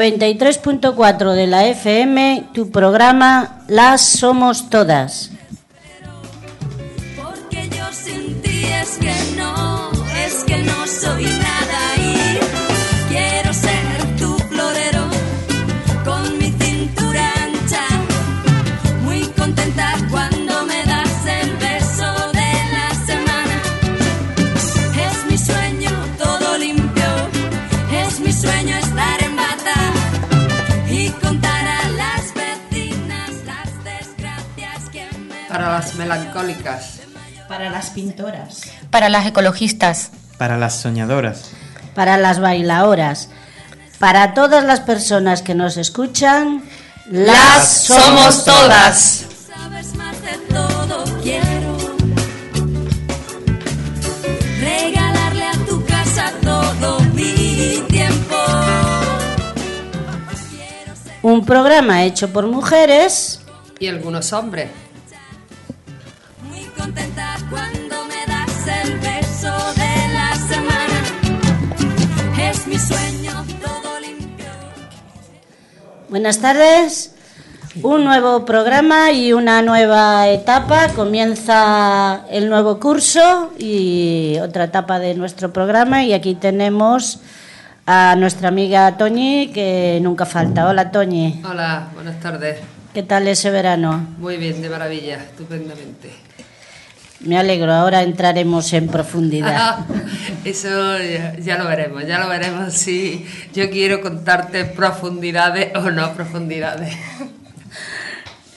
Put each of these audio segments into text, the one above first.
En el 93.4 de la FM, tu programa Las Somos Todas. Para las melancólicas. Para las pintoras. Para las ecologistas. Para las soñadoras. Para las bailaoras. Para todas las personas que nos escuchan, Las somos todas. sabes más de todo quiero regalarle a tu casa todo mi tiempo Un programa hecho por mujeres Y algunos hombres. Contenta cuando me das el beso de la semana es mi sueño todo limpio Buenas tardes. Un nuevo programa y una nueva etapa. Comienza el nuevo curso y otra etapa de nuestro programa. Y aquí tenemos a nuestra amiga Toñi, que nunca falta. Hola, Toñi. Hola, buenas tardes. ¿Qué tal ese verano? Muy bien, de maravilla, estupendamente. Me alegro. Ahora entraremos en profundidad. Eso ya, ya lo veremos, ya lo veremos si yo quiero contarte profundidades o no profundidades.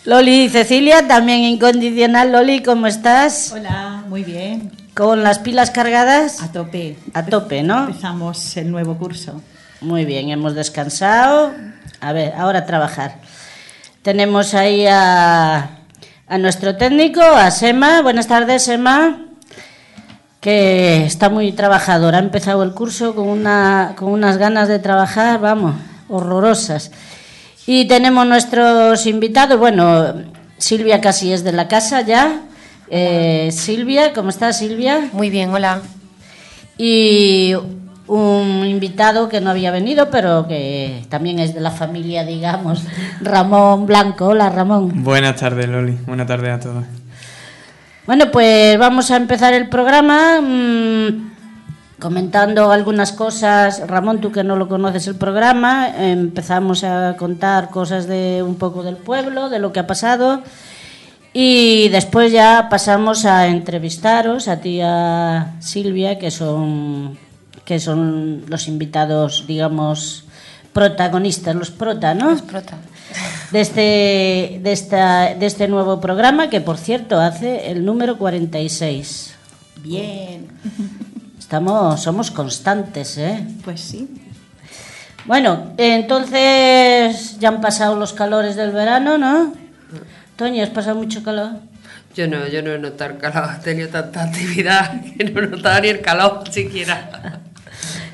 Loli y Cecilia, también incondicional. Loli, ¿cómo estás? Hola, muy bien. ¿Con las pilas cargadas? A tope. A tope, ¿no? Empezamos el nuevo curso. Muy bien, hemos descansado. A ver, ahora a trabajar. Tenemos ahí a, a nuestro técnico, a Sema. Buenas tardes, Sema. Que está muy trabajador. Ha empezado el curso con, una, con unas ganas de trabajar, vamos, horrorosas. Y tenemos nuestros invitados. Bueno, Silvia casi es de la casa ya. Eh, Silvia, ¿cómo estás, Silvia? Muy bien, hola. y un invitado que no había venido, pero que también es de la familia, digamos, Ramón Blanco. Hola, Ramón. Buenas tardes, Loli. Buenas tardes a todos. Bueno, pues vamos a empezar el programa mm, comentando algunas cosas. Ramón, tú que no lo conoces el programa, empezamos a contar cosas de un poco del pueblo, de lo que ha pasado. Y después ya pasamos a entrevistaros a ti y a Silvia, que son, que son los invitados, digamos, protagonistas, los prota, ¿no? Los prota. De este, de, esta, de este nuevo programa, que por cierto hace el número 46. Bien. Estamos, somos constantes, ¿eh? Pues sí. Bueno, entonces ya han pasado los calores del verano, ¿no? Toño, ¿has pasado mucho calor? Yo no, yo no he notado el calor, he tenido tanta actividad que no he notado ni el calor siquiera.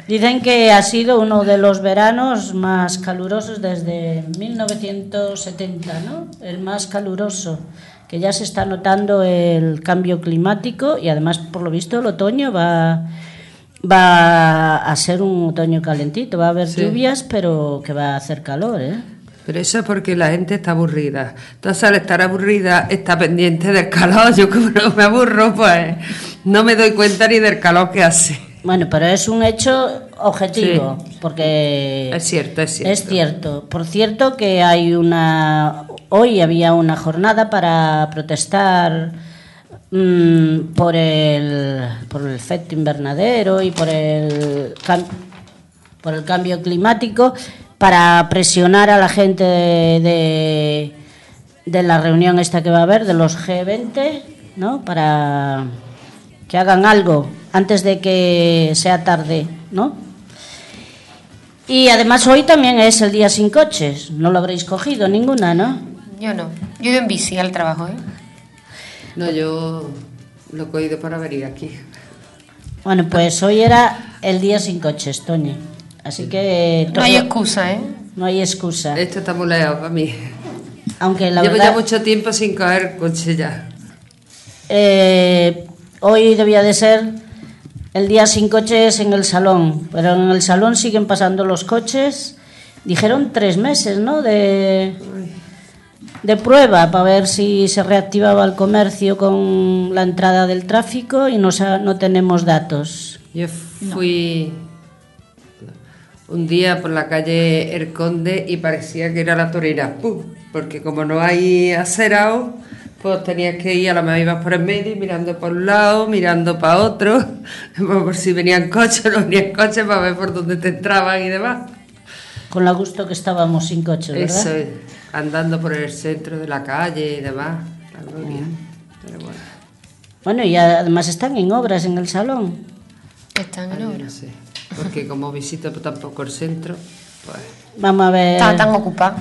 Dicen que ha sido uno de los veranos más calurosos desde 1970, ¿no? El más caluroso, que ya se está notando el cambio climático y además, por lo visto, el otoño va, va a ser un otoño calentito, va a haber Sí. lluvias, pero que va a hacer calor, ¿eh? Pero eso es porque la gente está aburrida. Entonces al estar aburrida está pendiente del calor. Yo como no me aburro, pues no me doy cuenta ni del calor que hace. Bueno, pero es un hecho objetivo, porque Es cierto, es cierto. Es cierto. Por cierto que hay una hoy había una jornada para protestar mm, por el por el efecto invernadero y por el por el cambio climático para presionar a la gente de, de, de la reunión esta que va a haber de los G20, ¿no? Para que hagan algo antes de que sea tarde, ¿no? Y además hoy también es el día sin coches. No lo habréis cogido ninguna, ¿no? Yo no. Yo he ido en bici al trabajo, ¿eh? No, yo lo he cogido para venir aquí. Bueno, pues hoy era el día sin coches, Toñi. Así que No hay excusa, ¿eh? no hay excusa. Esto está muy lejos para mí. Aunque la Llevo verdad, ya mucho tiempo sin coger coche ya. eh, hoy debía de ser el día sin coches en el salón, pero en el salón siguen pasando los coches dijeron tres meses, ¿no? De, de prueba para ver si se reactivaba el comercio con la entrada del tráfico y no, no tenemos datos. Yo fui un día por la calle El Conde y parecía que era la torera, porque como no hay acerado, pues tenías que ir, a la mejor ibas por el medio, mirando por un lado, mirando para otro, por si venían coches o no venían coches, para ver por dónde te entraban y demás. Con la gusto que estábamos sin coches, ¿verdad? Eso es, andando por el centro de la calle y demás, la gloria. Pero bueno, Bueno, y además están en obras en el salón. Están en yo obra. no sé, porque como visito tampoco el centro, pues... Vamos a ver. Está tan ocupada.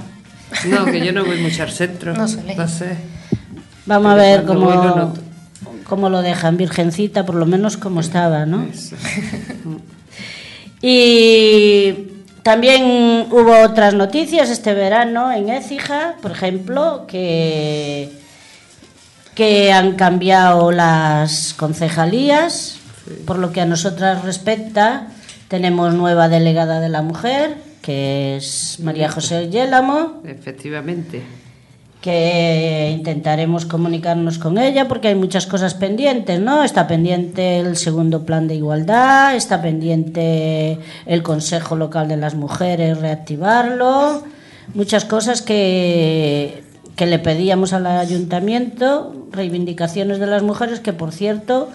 No, que yo no voy mucho al centro. No suele. No sé. Vamos a ver cómo, cómo lo dejan, Virgencita, por lo menos como estaba, ¿no? Y también hubo otras noticias este verano en Écija, por ejemplo, que, que han cambiado las concejalías. Por lo que a nosotras respecta, tenemos nueva delegada de la mujer, que es María José Yélamo Efectivamente. Que intentaremos comunicarnos con ella porque hay muchas cosas pendientes, ¿no? Está pendiente el segundo plan de igualdad, está pendiente el Consejo Local de las Mujeres, reactivarlo, muchas cosas que, que le pedíamos al ayuntamiento, reivindicaciones de las mujeres que, por cierto,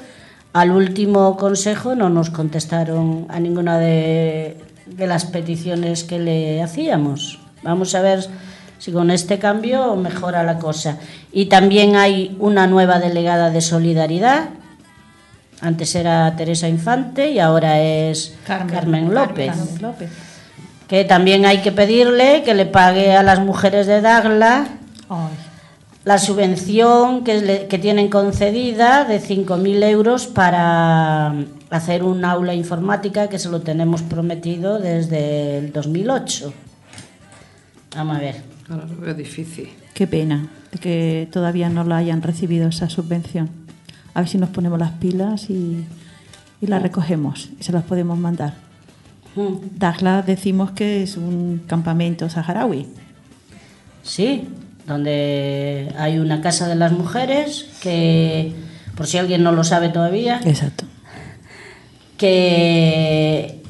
al último consejo no nos contestaron a ninguna de, de las peticiones que le hacíamos. Vamos a ver si con este cambio mejora la cosa. Y también hay una nueva delegada de solidaridad. Antes era Teresa Infante y ahora es Carmen, López. Carmen López. Que también hay que pedirle que le pague a las mujeres de Dagla Ay, la subvención que, le- que tienen concedida de 5.000 euros para hacer un aula informática que se lo tenemos prometido desde el 2008. Vamos a ver. Ahora lo veo difícil. qué pena que todavía no la hayan recibido esa subvención. A ver si nos ponemos las pilas y, y la recogemos y se las podemos mandar. Mm, Dagla decimos que es un campamento saharaui. Sí, donde hay una casa de las mujeres que, por si alguien no lo sabe todavía, Exacto. que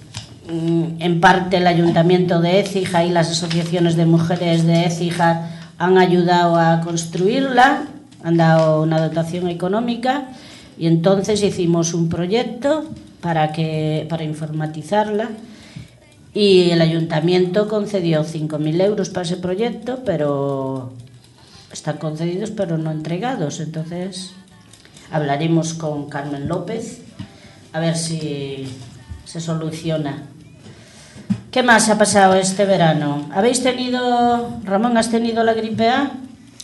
en parte el ayuntamiento de Écija y las asociaciones de mujeres de Écija han ayudado a construirla, han dado una dotación económica y entonces hicimos un proyecto para que para informatizarla y el ayuntamiento concedió 5.000 euros para ese proyecto, pero están concedidos pero no entregados. Entonces hablaremos con Carmen López a ver si se soluciona. ¿Qué más ha pasado este verano? ¿Habéis tenido, Ramón, has tenido la gripe A?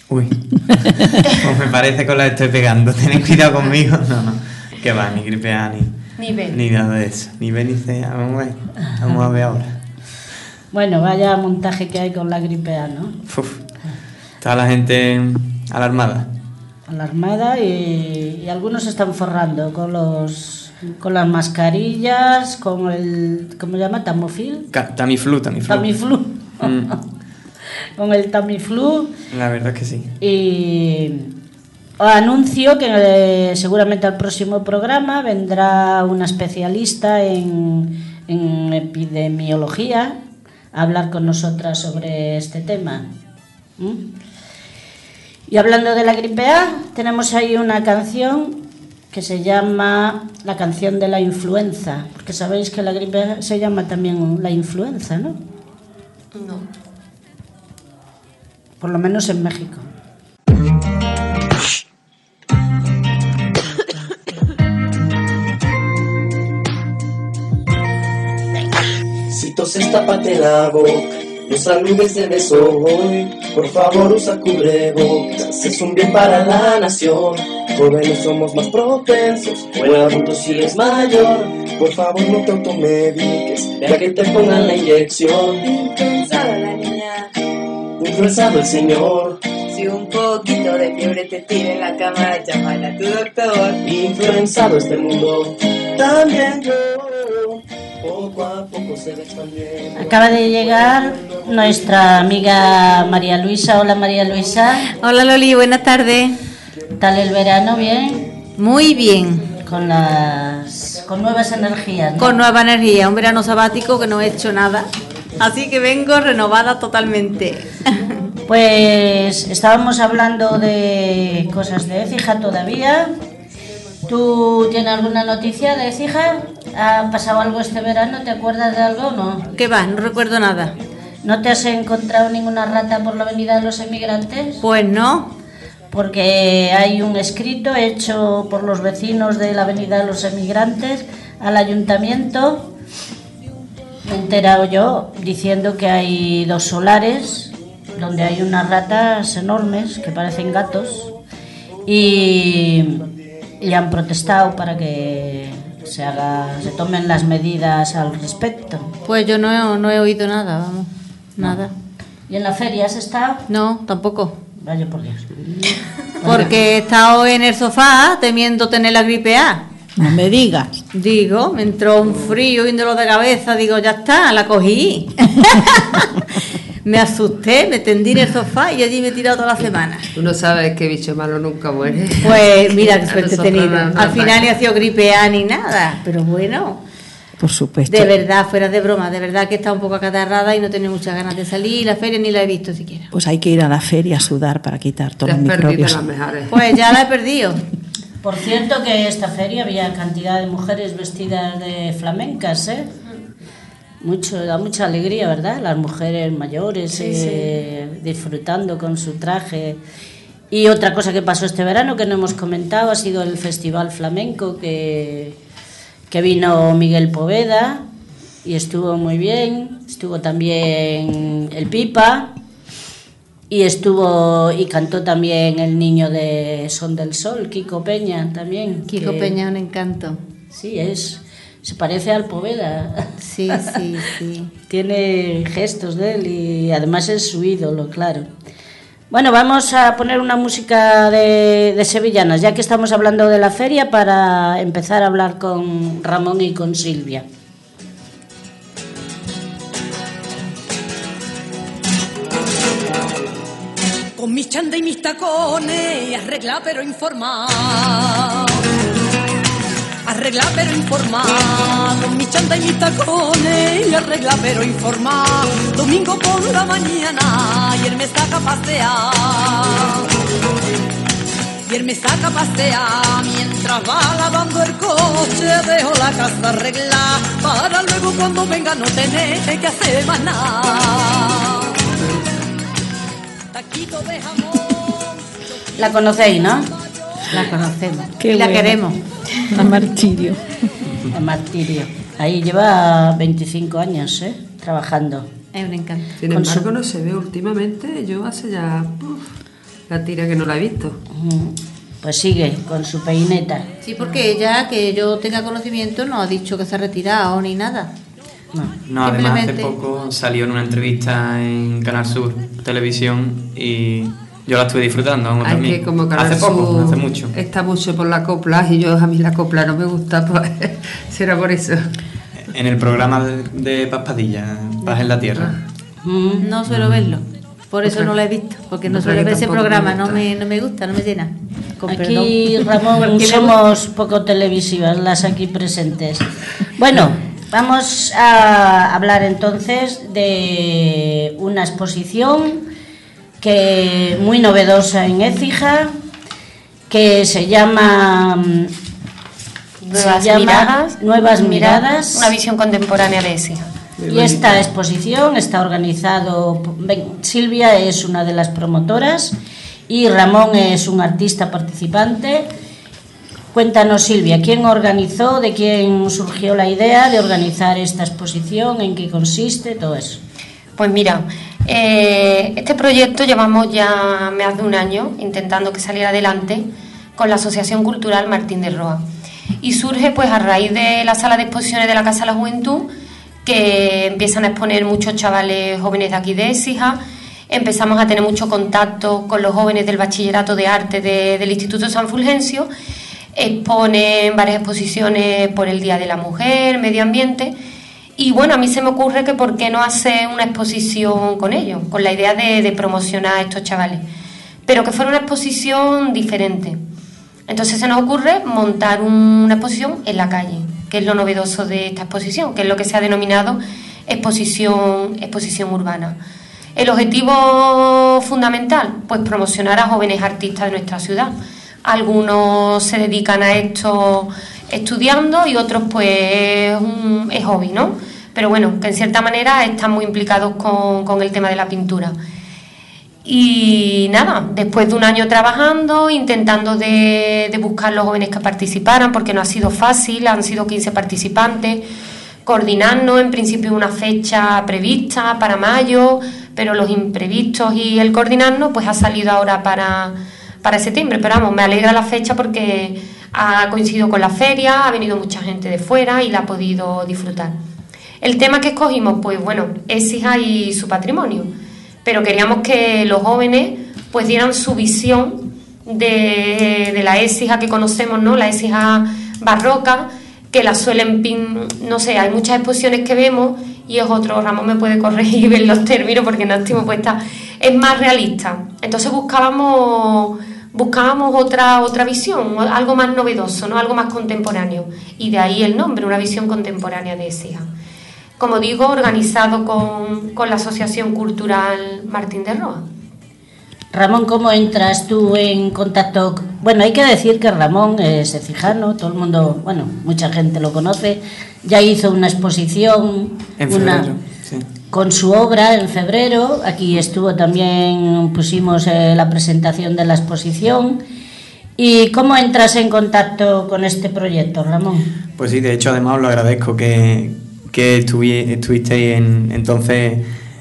Uy. Pues me parece que la estoy pegando. Tened cuidado conmigo. No, no. Que va, ni gripe A, ni. Ni B. Ni nada de eso. Ni B ni C. Vamos a ver. Vamos a ver ahora. Bueno, vaya montaje que hay con la gripe A, ¿no? Uf. Está la gente alarmada. Alarmada y, y algunos están forrando con los con las mascarillas, con el ¿cómo se llama? Tamofil, Tamiflu, Tamiflu. Tamiflu. Mm. con el Tamiflu La verdad que sí. y anuncio que eh, seguramente al próximo programa vendrá una especialista en, en epidemiología a hablar con nosotras sobre este tema. ¿Mm? Y hablando de la gripe A, tenemos ahí una canción que se llama La canción de la influenza, porque sabéis que la gripe se llama también la influenza, ¿no? No. Por lo menos en México. Si toses, tápate la boca, no saludes de beso hoy. Por favor, usa cubrebocas, es un bien para la nación. Jóvenes somos más propensos, o adulto si es mayor. Por favor, no te automediques, ya que te pongan la inyección. Influenzada la niña. Influenciado el señor, Si un poquito de fiebre te tira en la cama, llama a tu doctor. influenciado este mundo. También yo. Acaba de llegar nuestra amiga María Luisa. Hola María Luisa. Hola Loli, buenas tardes. ¿Tal el verano? ¿Bien? Muy bien. Con las con nuevas energías. ¿no? Con nueva energía, un verano sabático que no he hecho nada. Así que vengo renovada totalmente. Pues estábamos hablando de cosas de Écija todavía. ¿Tú tienes alguna noticia de Écija? ¿Ha pasado algo este verano? ¿Te acuerdas de algo o no? ¿Qué va? No recuerdo nada. ¿No te has encontrado ninguna rata por la avenida de los emigrantes? Pues no. Porque hay un escrito hecho por los vecinos de la avenida de los emigrantes al ayuntamiento. Me he enterado yo diciendo que hay dos solares donde hay unas ratas enormes que parecen gatos y, y han protestado para que se haga, se tomen las medidas al respecto. Pues yo no he, no he oído nada, vamos. Nada. ¿Y en la feria has estado? No, tampoco. Vaya por Dios. Porque he estado en el sofá temiendo tener la gripe A. No me digas. Digo, me entró un frío y un dolor de cabeza, digo, ya está, la cogí. me asusté, me tendí en el sofá y allí me he tirado toda la semana. Tú no sabes que bicho malo nunca muere. Pues mira qué suerte he nosotros tenido. Al final ni ha sido gripe A ni nada, pero bueno, Por supuesto. de verdad, fuera de broma, de verdad que está un poco acatarrada y no tengo muchas ganas de salir, la feria ni la he visto siquiera. Pues hay que ir a la feria a sudar para quitar todos los microbios. Pues ya la he perdido. Por cierto que esta feria había cantidad de mujeres vestidas de flamencas, ¿eh? Mucho, da mucha alegría, ¿verdad? Las mujeres mayores eh, disfrutando con su traje. Y otra cosa que pasó este verano que no hemos comentado ha sido el Festival Flamenco que, que vino Miguel Poveda y estuvo muy bien. Estuvo también el Pipa y estuvo y cantó también el niño de Son del Sol, Kiko Peña también. Kiko que- Peña, un encanto. Sí, es. Se parece al Poveda. Sí, sí, sí. Tiene gestos de él y además es su ídolo, claro. Bueno, vamos a poner una música de, de sevillanas, ya que estamos hablando de la feria, para empezar a hablar con Ramón y con Silvia. Con mis chanda y mis tacones, arregla pero informa. Arregla pero informa. Con mis chanda y mis tacones, arregla pero informa. Domingo por la mañana, y él me saca a pasear. Y él me saca a pasear mientras va lavando el coche. Dejo la casa arreglada para luego cuando venga no tener que hacer más nada. Taquito de jamón. La conocéis, ¿no? La conocemos. Qué y la bueno. queremos. A martirio. El martirio. Ahí lleva 25 años, ¿eh? Trabajando. Es un encanto. Sin Con su- embargo, no se ve últimamente. Yo hace ya uf, la tira que no la he visto. Pues sigue con su peineta. Sí, porque ella, que yo tenga conocimiento, no ha dicho que se ha retirado ni nada. No. No, además hace poco salió en una entrevista en Canal Sur Televisión y yo la estuve disfrutando vamos, Hay también. que como hace poco, hace mucho. Está mucho por la copla y yo a mí la copla no me gusta, pues será por eso. En el programa de, de Paspadilla, Paz en la Tierra. Mm. No suelo verlo. Por eso no lo he visto. Porque no Otra suelo ver ese programa. No me, no me gusta, no me llena. Con Aquí, perdón. Ramón, somos poco televisivas las aquí presentes. Bueno, vamos a hablar entonces de una exposición que muy novedosa en Écija, que se llama mm, Nuevas se llama miradas. Nuevas miradas. Una visión contemporánea de Écija. Y esta exposición está organizado, Silvia es una de las promotoras y Ramón es un artista participante. Cuéntanos Silvia, ¿quién organizó, de quién surgió la idea de organizar esta exposición, en qué consiste, todo eso? Pues mira, eh, este proyecto llevamos ya más de un año intentando que saliera adelante con la Asociación Cultural Martín de Roa. Y surge pues a raíz de la sala de exposiciones de la Casa de la Juventud, que empiezan a exponer muchos chavales jóvenes de aquí de Écija. Empezamos a tener mucho contacto con los jóvenes del Bachillerato de Arte de- del Instituto San Fulgencio. Exponen varias exposiciones por el Día de la Mujer, Medio Ambiente. Y bueno, a mí se me ocurre que por qué no hacer una exposición con ellos, con la idea de, promocionar a estos chavales, pero que fuera una exposición diferente. Entonces se nos ocurre montar una exposición en la calle, que es lo novedoso de esta exposición, que es lo que se ha denominado exposición, exposición urbana. El objetivo fundamental, pues promocionar a jóvenes artistas de nuestra ciudad. Algunos se dedican a esto estudiando y otros pues es, un- hobby, ¿no? Pero bueno, que en cierta manera están muy implicados con, con el tema de la pintura. Y nada, después de un año trabajando, intentando de, de buscar los jóvenes que participaran, porque no ha sido fácil, han sido 15 participantes, coordinarnos en principio una fecha prevista para mayo, pero los imprevistos y el coordinarnos pues ha salido ahora para, para septiembre. Pero vamos, me alegra la fecha porque ha coincidido con la feria, ha venido mucha gente de fuera y la ha podido disfrutar. El tema que escogimos, pues bueno, es y su patrimonio pero queríamos que los jóvenes pues dieran su visión de, de la écija que conocemos, ¿no? La écija barroca, que la suelen pin, no sé, hay muchas exposiciones que vemos y es otro, Ramón me puede corregir ver los términos porque no estoy puesta, es más realista. Entonces buscábamos buscábamos otra otra visión, algo más novedoso, ¿no? Algo más contemporáneo y de ahí el nombre, una visión contemporánea de écija como digo, organizado con, con la Asociación Cultural Martín de Roa. Ramón, ¿cómo entras tú en contacto? Bueno, hay que decir que Ramón es ecijano, todo el mundo, bueno, mucha gente lo conoce, ya hizo una exposición En una- febrero, sí. Con su obra en febrero, aquí estuvo también, pusimos eh, la presentación de la exposición. ¿Y cómo entras en contacto con este proyecto, Ramón? Pues sí, de hecho, además lo agradezco que, que estuvi- estuvisteis en- entonces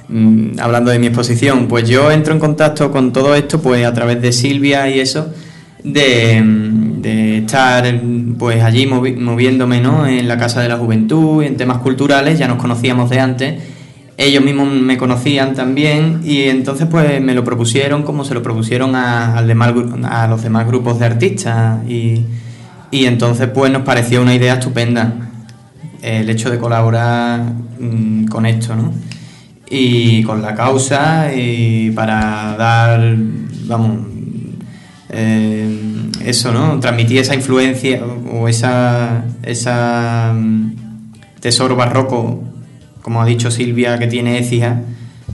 mm, hablando de mi exposición. Pues yo entro en contacto con todo esto pues a través de Silvia y eso, de, mm, de estar pues allí movi- moviéndome ¿no? en la Casa de la Juventud, en temas culturales, ya nos conocíamos de antes. Ellos mismos me conocían también y entonces pues me lo propusieron como se lo propusieron a, al demás a los demás grupos de artistas y, y entonces pues nos pareció una idea estupenda el hecho de colaborar mm, con esto, ¿no? Y con la causa y para dar, vamos, eh, eso, ¿no? Transmitir esa influencia o esa, esa mm, tesoro barroco, como ha dicho Silvia, que tiene Écija,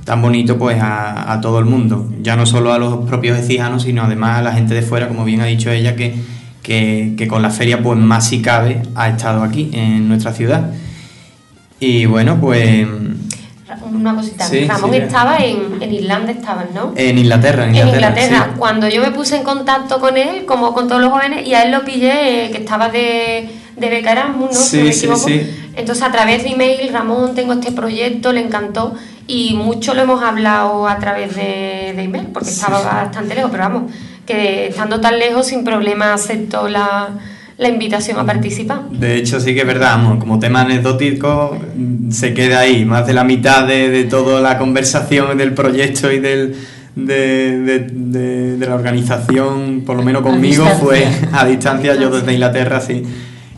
tan bonito pues a, a todo el mundo, ya no solo a los propios ecijanos, sino además a la gente de fuera, como bien ha dicho ella, que, que, que con la feria pues más si cabe ha estado aquí en nuestra ciudad. Y bueno, pues Una cosita, Sí, Ramón sí, estaba en, en Irlanda, estaban, ¿no? en Inglaterra, en En Inglaterra. Inglaterra, sí. cuando yo me puse en contacto con él, como con todos los jóvenes, y a él lo pillé eh, que estaba de, de beca Erasmus, ¿no? Sí, me sí, sí. Entonces, a través de email, Ramón, tengo este proyecto, le encantó, y mucho lo hemos hablado a través de, de email, porque estaba bastante lejos, pero vamos, que estando tan lejos, sin problema aceptó la, la invitación a participar. De hecho, sí que es verdad, vamos, como tema anecdótico, se queda ahí. Más de la mitad de, de toda la conversación del proyecto y del, de, de- de- de la organización, por lo menos conmigo, fue a distancia, yo desde Inglaterra, sí.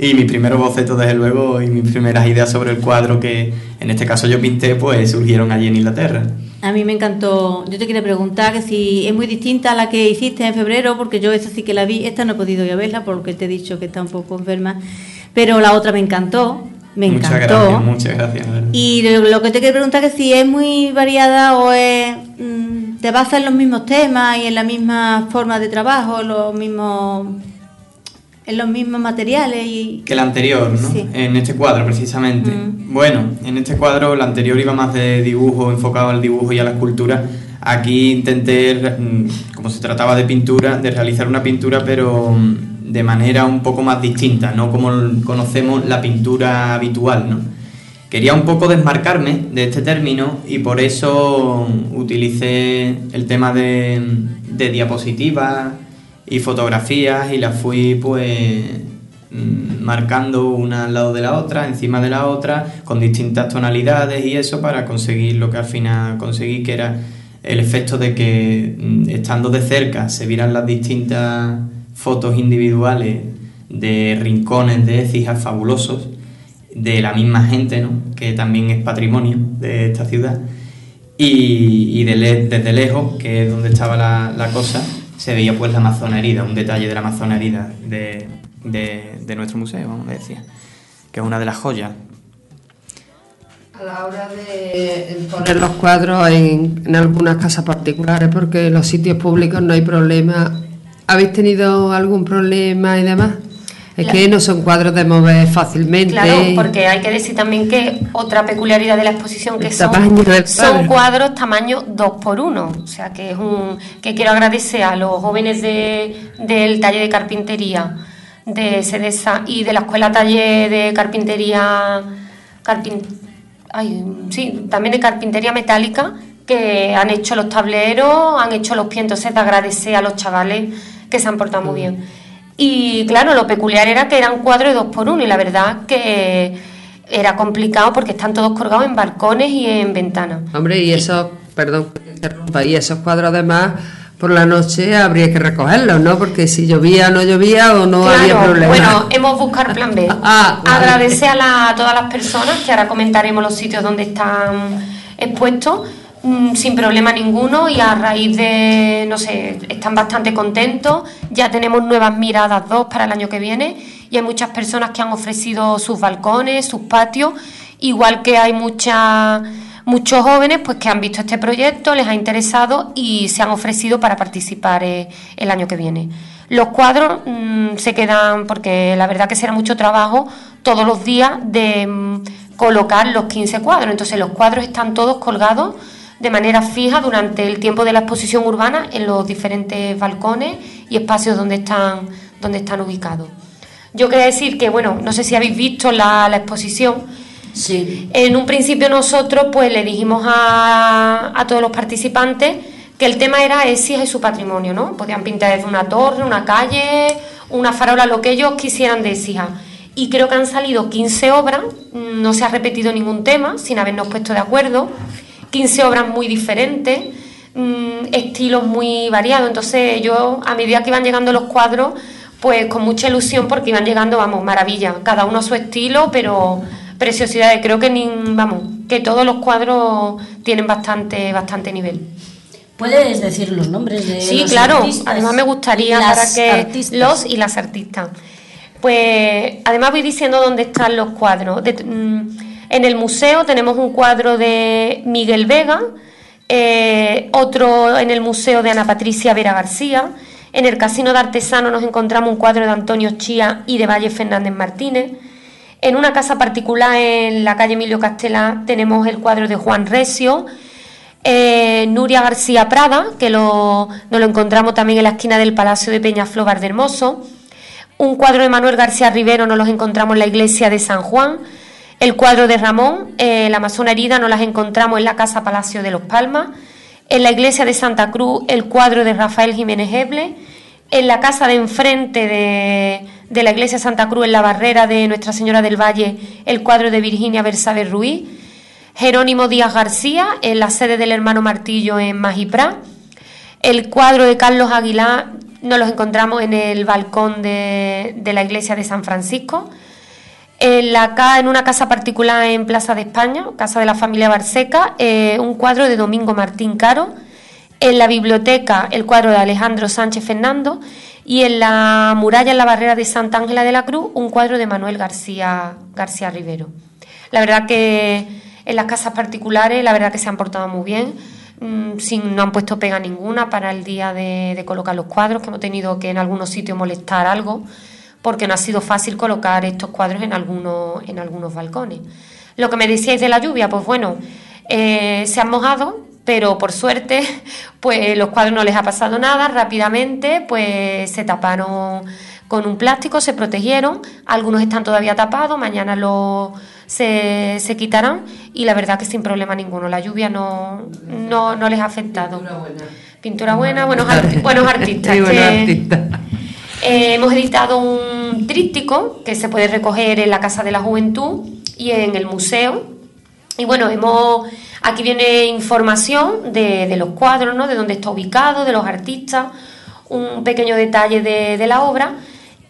Y mis primeros bocetos, desde luego, y mis primeras ideas sobre el cuadro que en este caso yo pinté, pues surgieron allí en Inglaterra. A mí me encantó. Yo te quería preguntar que si es muy distinta a la que hiciste en febrero, porque yo esa sí que la vi. Esta no he podido ir a verla porque te he dicho que está un poco enferma. Pero la otra me encantó. Me muchas encantó. gracias, muchas gracias. la verdad. Y lo, lo que te quiero preguntar es que si es muy variada o es, mm, te basas en los mismos temas y en la misma forma de trabajo, los mismos, en los mismos materiales y que el anterior, ¿no? Sí. En este cuadro, precisamente. Mm. Bueno, en este cuadro, el anterior iba más de dibujo, enfocado al dibujo y a la escultura. Aquí intenté, mm, como se trataba de pintura, de realizar una pintura, pero mm, de manera un poco más distinta, no como conocemos la pintura habitual, ¿no? Quería un poco desmarcarme de este término y por eso utilicé el tema de, de diapositivas y fotografías y las fui pues mm, marcando una al lado de la otra, encima de la otra, con distintas tonalidades y eso para conseguir lo que al final conseguí, que era el efecto de que mm, estando de cerca se vieran las distintas fotos individuales de rincones de Écija fabulosos de la misma gente, ¿no? que también es patrimonio de esta ciudad. Y, y desde lejos, que es donde estaba la, la cosa, se veía pues la Amazona herida, un detalle de la Amazona herida de, de- nuestro museo, vamos a decir, que es una de las joyas. A la hora de poner los cuadros en, en algunas casas particulares, porque en los sitios públicos no hay problema. ¿Habéis tenido algún problema y demás? Es La- que no son cuadros de mover fácilmente. Claro, porque hay que decir también que otra peculiaridad de la exposición que son, son cuadro. cuadros tamaño 2 por 1 o sea que es un que quiero agradecer a los jóvenes de, del taller de carpintería de Sedesa y de la escuela taller de carpintería carpin- ay, sí, también de carpintería metálica que han hecho los tableros, han hecho los pies, entonces de agradecer a los chavales que se han portado muy bien. Y claro, lo peculiar era que eran cuadros de dos por uno y la verdad que era complicado porque están todos colgados en balcones y en ventanas. Hombre, y esos, perdón, que te interrumpa, y esos cuadros además por la noche habría que recogerlos, ¿no? Porque si llovía o no llovía o no había problema. bueno, hemos buscado plan B. Ah, vale. Agradecer a, la- a todas las personas, que ahora comentaremos los sitios donde están expuestos, mm, sin problema ninguno y a raíz de, no sé, están bastante contentos. Ya tenemos nuevas miradas dos para el año que viene y hay muchas personas que han ofrecido sus balcones, sus patios, igual que hay muchas muchos jóvenes pues que han visto este proyecto, les ha interesado y se han ofrecido para participar eh, el año que viene. Los cuadros mm, se quedan, porque la verdad que será mucho trabajo todos los días de mm, colocar los 15 cuadros. Entonces los cuadros están todos colgados de manera fija durante el tiempo de la exposición urbana en los diferentes balcones y espacios donde están, donde están ubicados. Yo quería decir que, bueno, no sé si habéis visto la, la exposición. Sí. En un principio nosotros pues le dijimos a, a todos los participantes que el tema era Écija y su patrimonio, ¿no? Podían pintar desde una torre, una calle, una farola, lo que ellos quisieran de Écija. Y creo que han salido 15 obras, no se ha repetido ningún tema sin habernos puesto de acuerdo, 15 obras muy diferentes, mm, estilos muy variados. Entonces yo, a medida que iban llegando los cuadros, pues con mucha ilusión porque iban llegando, vamos, maravilla, cada uno a su estilo, pero preciosidades. Creo que, ni, vamos, que todos los cuadros tienen bastante, bastante nivel. ¿Puedes decir los nombres de Sí, los claro. artistas? Además me gustaría para que artistas. los y las artistas. Pues además voy diciendo dónde están los cuadros. De- mm, en el museo tenemos un cuadro de Miguel Vega, eh, otro en el museo de Ana Patricia Vera García. En el Casino de Artesano nos encontramos un cuadro de Antonio Chía y de Valle Fernández Martínez. En una casa particular en la calle Emilio Castela tenemos el cuadro de Juan Recio. Eh, Nuria García Prada, que lo, nos lo encontramos también en la esquina del Palacio de Peñaflor de Hermoso. Un cuadro de Manuel García Rivero nos los encontramos en la iglesia de San Juan. El cuadro de Ramón, eh, la Amazona herida, nos las encontramos en la Casa Palacio de los Palmas. En la iglesia de Santa Cruz, el cuadro de Rafael Jiménez Eble. En la casa de enfrente de, de la iglesia Santa Cruz, en la barrera de Nuestra Señora del Valle, el cuadro de Virginia Bersabe Ruiz. Jerónimo Díaz García, en la sede del hermano Martillo en Magiprá. El cuadro de Carlos Aguilar nos los encontramos en el balcón de, de la iglesia de San Francisco. En, la, en una casa particular en Plaza de España, casa de la familia Barseca, eh, un cuadro de Domingo Martín Caro. En la biblioteca, el cuadro de Alejandro Sánchez Fernando. Y en la muralla, en la barrera de Santa Ángela de la Cruz, un cuadro de Manuel García, García Rivero. La verdad que en las casas particulares, la verdad que se han portado muy bien. mm, sin, no han puesto pega ninguna para el día de colocar los cuadros, que hemos tenido que en algunos sitios molestar algo, porque no ha sido fácil colocar estos cuadros en algunos, en algunos balcones. Lo que me decíais de la lluvia, pues bueno, eh, se han mojado, pero por suerte, pues los cuadros no les ha pasado nada, rápidamente, pues se taparon con un plástico, se protegieron, algunos están todavía tapados, mañana lo, se, se quitarán y la verdad que sin problema ninguno, la lluvia no, no, no les ha afectado. Pintura buena, buenos, arti- buenos artistas. Sí, buenos que- artistas. Eh, hemos editado un tríptico que se puede recoger en la Casa de la Juventud y en el museo. Y bueno, hemos aquí viene información de, los cuadros, ¿no? de dónde está ubicado, de los artistas, un pequeño detalle de, de la obra.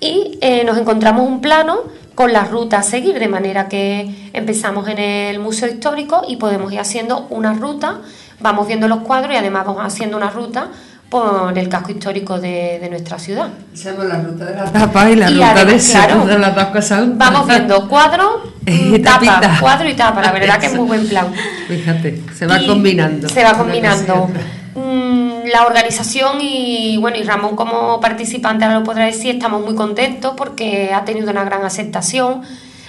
Y eh, nos encontramos un plano con la ruta a seguir, de manera que empezamos en el Museo Histórico y podemos ir haciendo una ruta, vamos viendo los cuadros y además vamos haciendo una ruta por el casco histórico de, de nuestra ciudad. Hacemos la ruta de la tapa y la Y ruta de claro. Vamos viendo cuadro, Y mm, tapa, tapita. cuadro y tapa, la verdad que es muy buen plan. Fíjate, se va Y combinando. Se va combinando. y. Mm, La organización y bueno, y Ramón como participante ahora lo podrá decir, estamos muy contentos porque ha tenido una gran aceptación,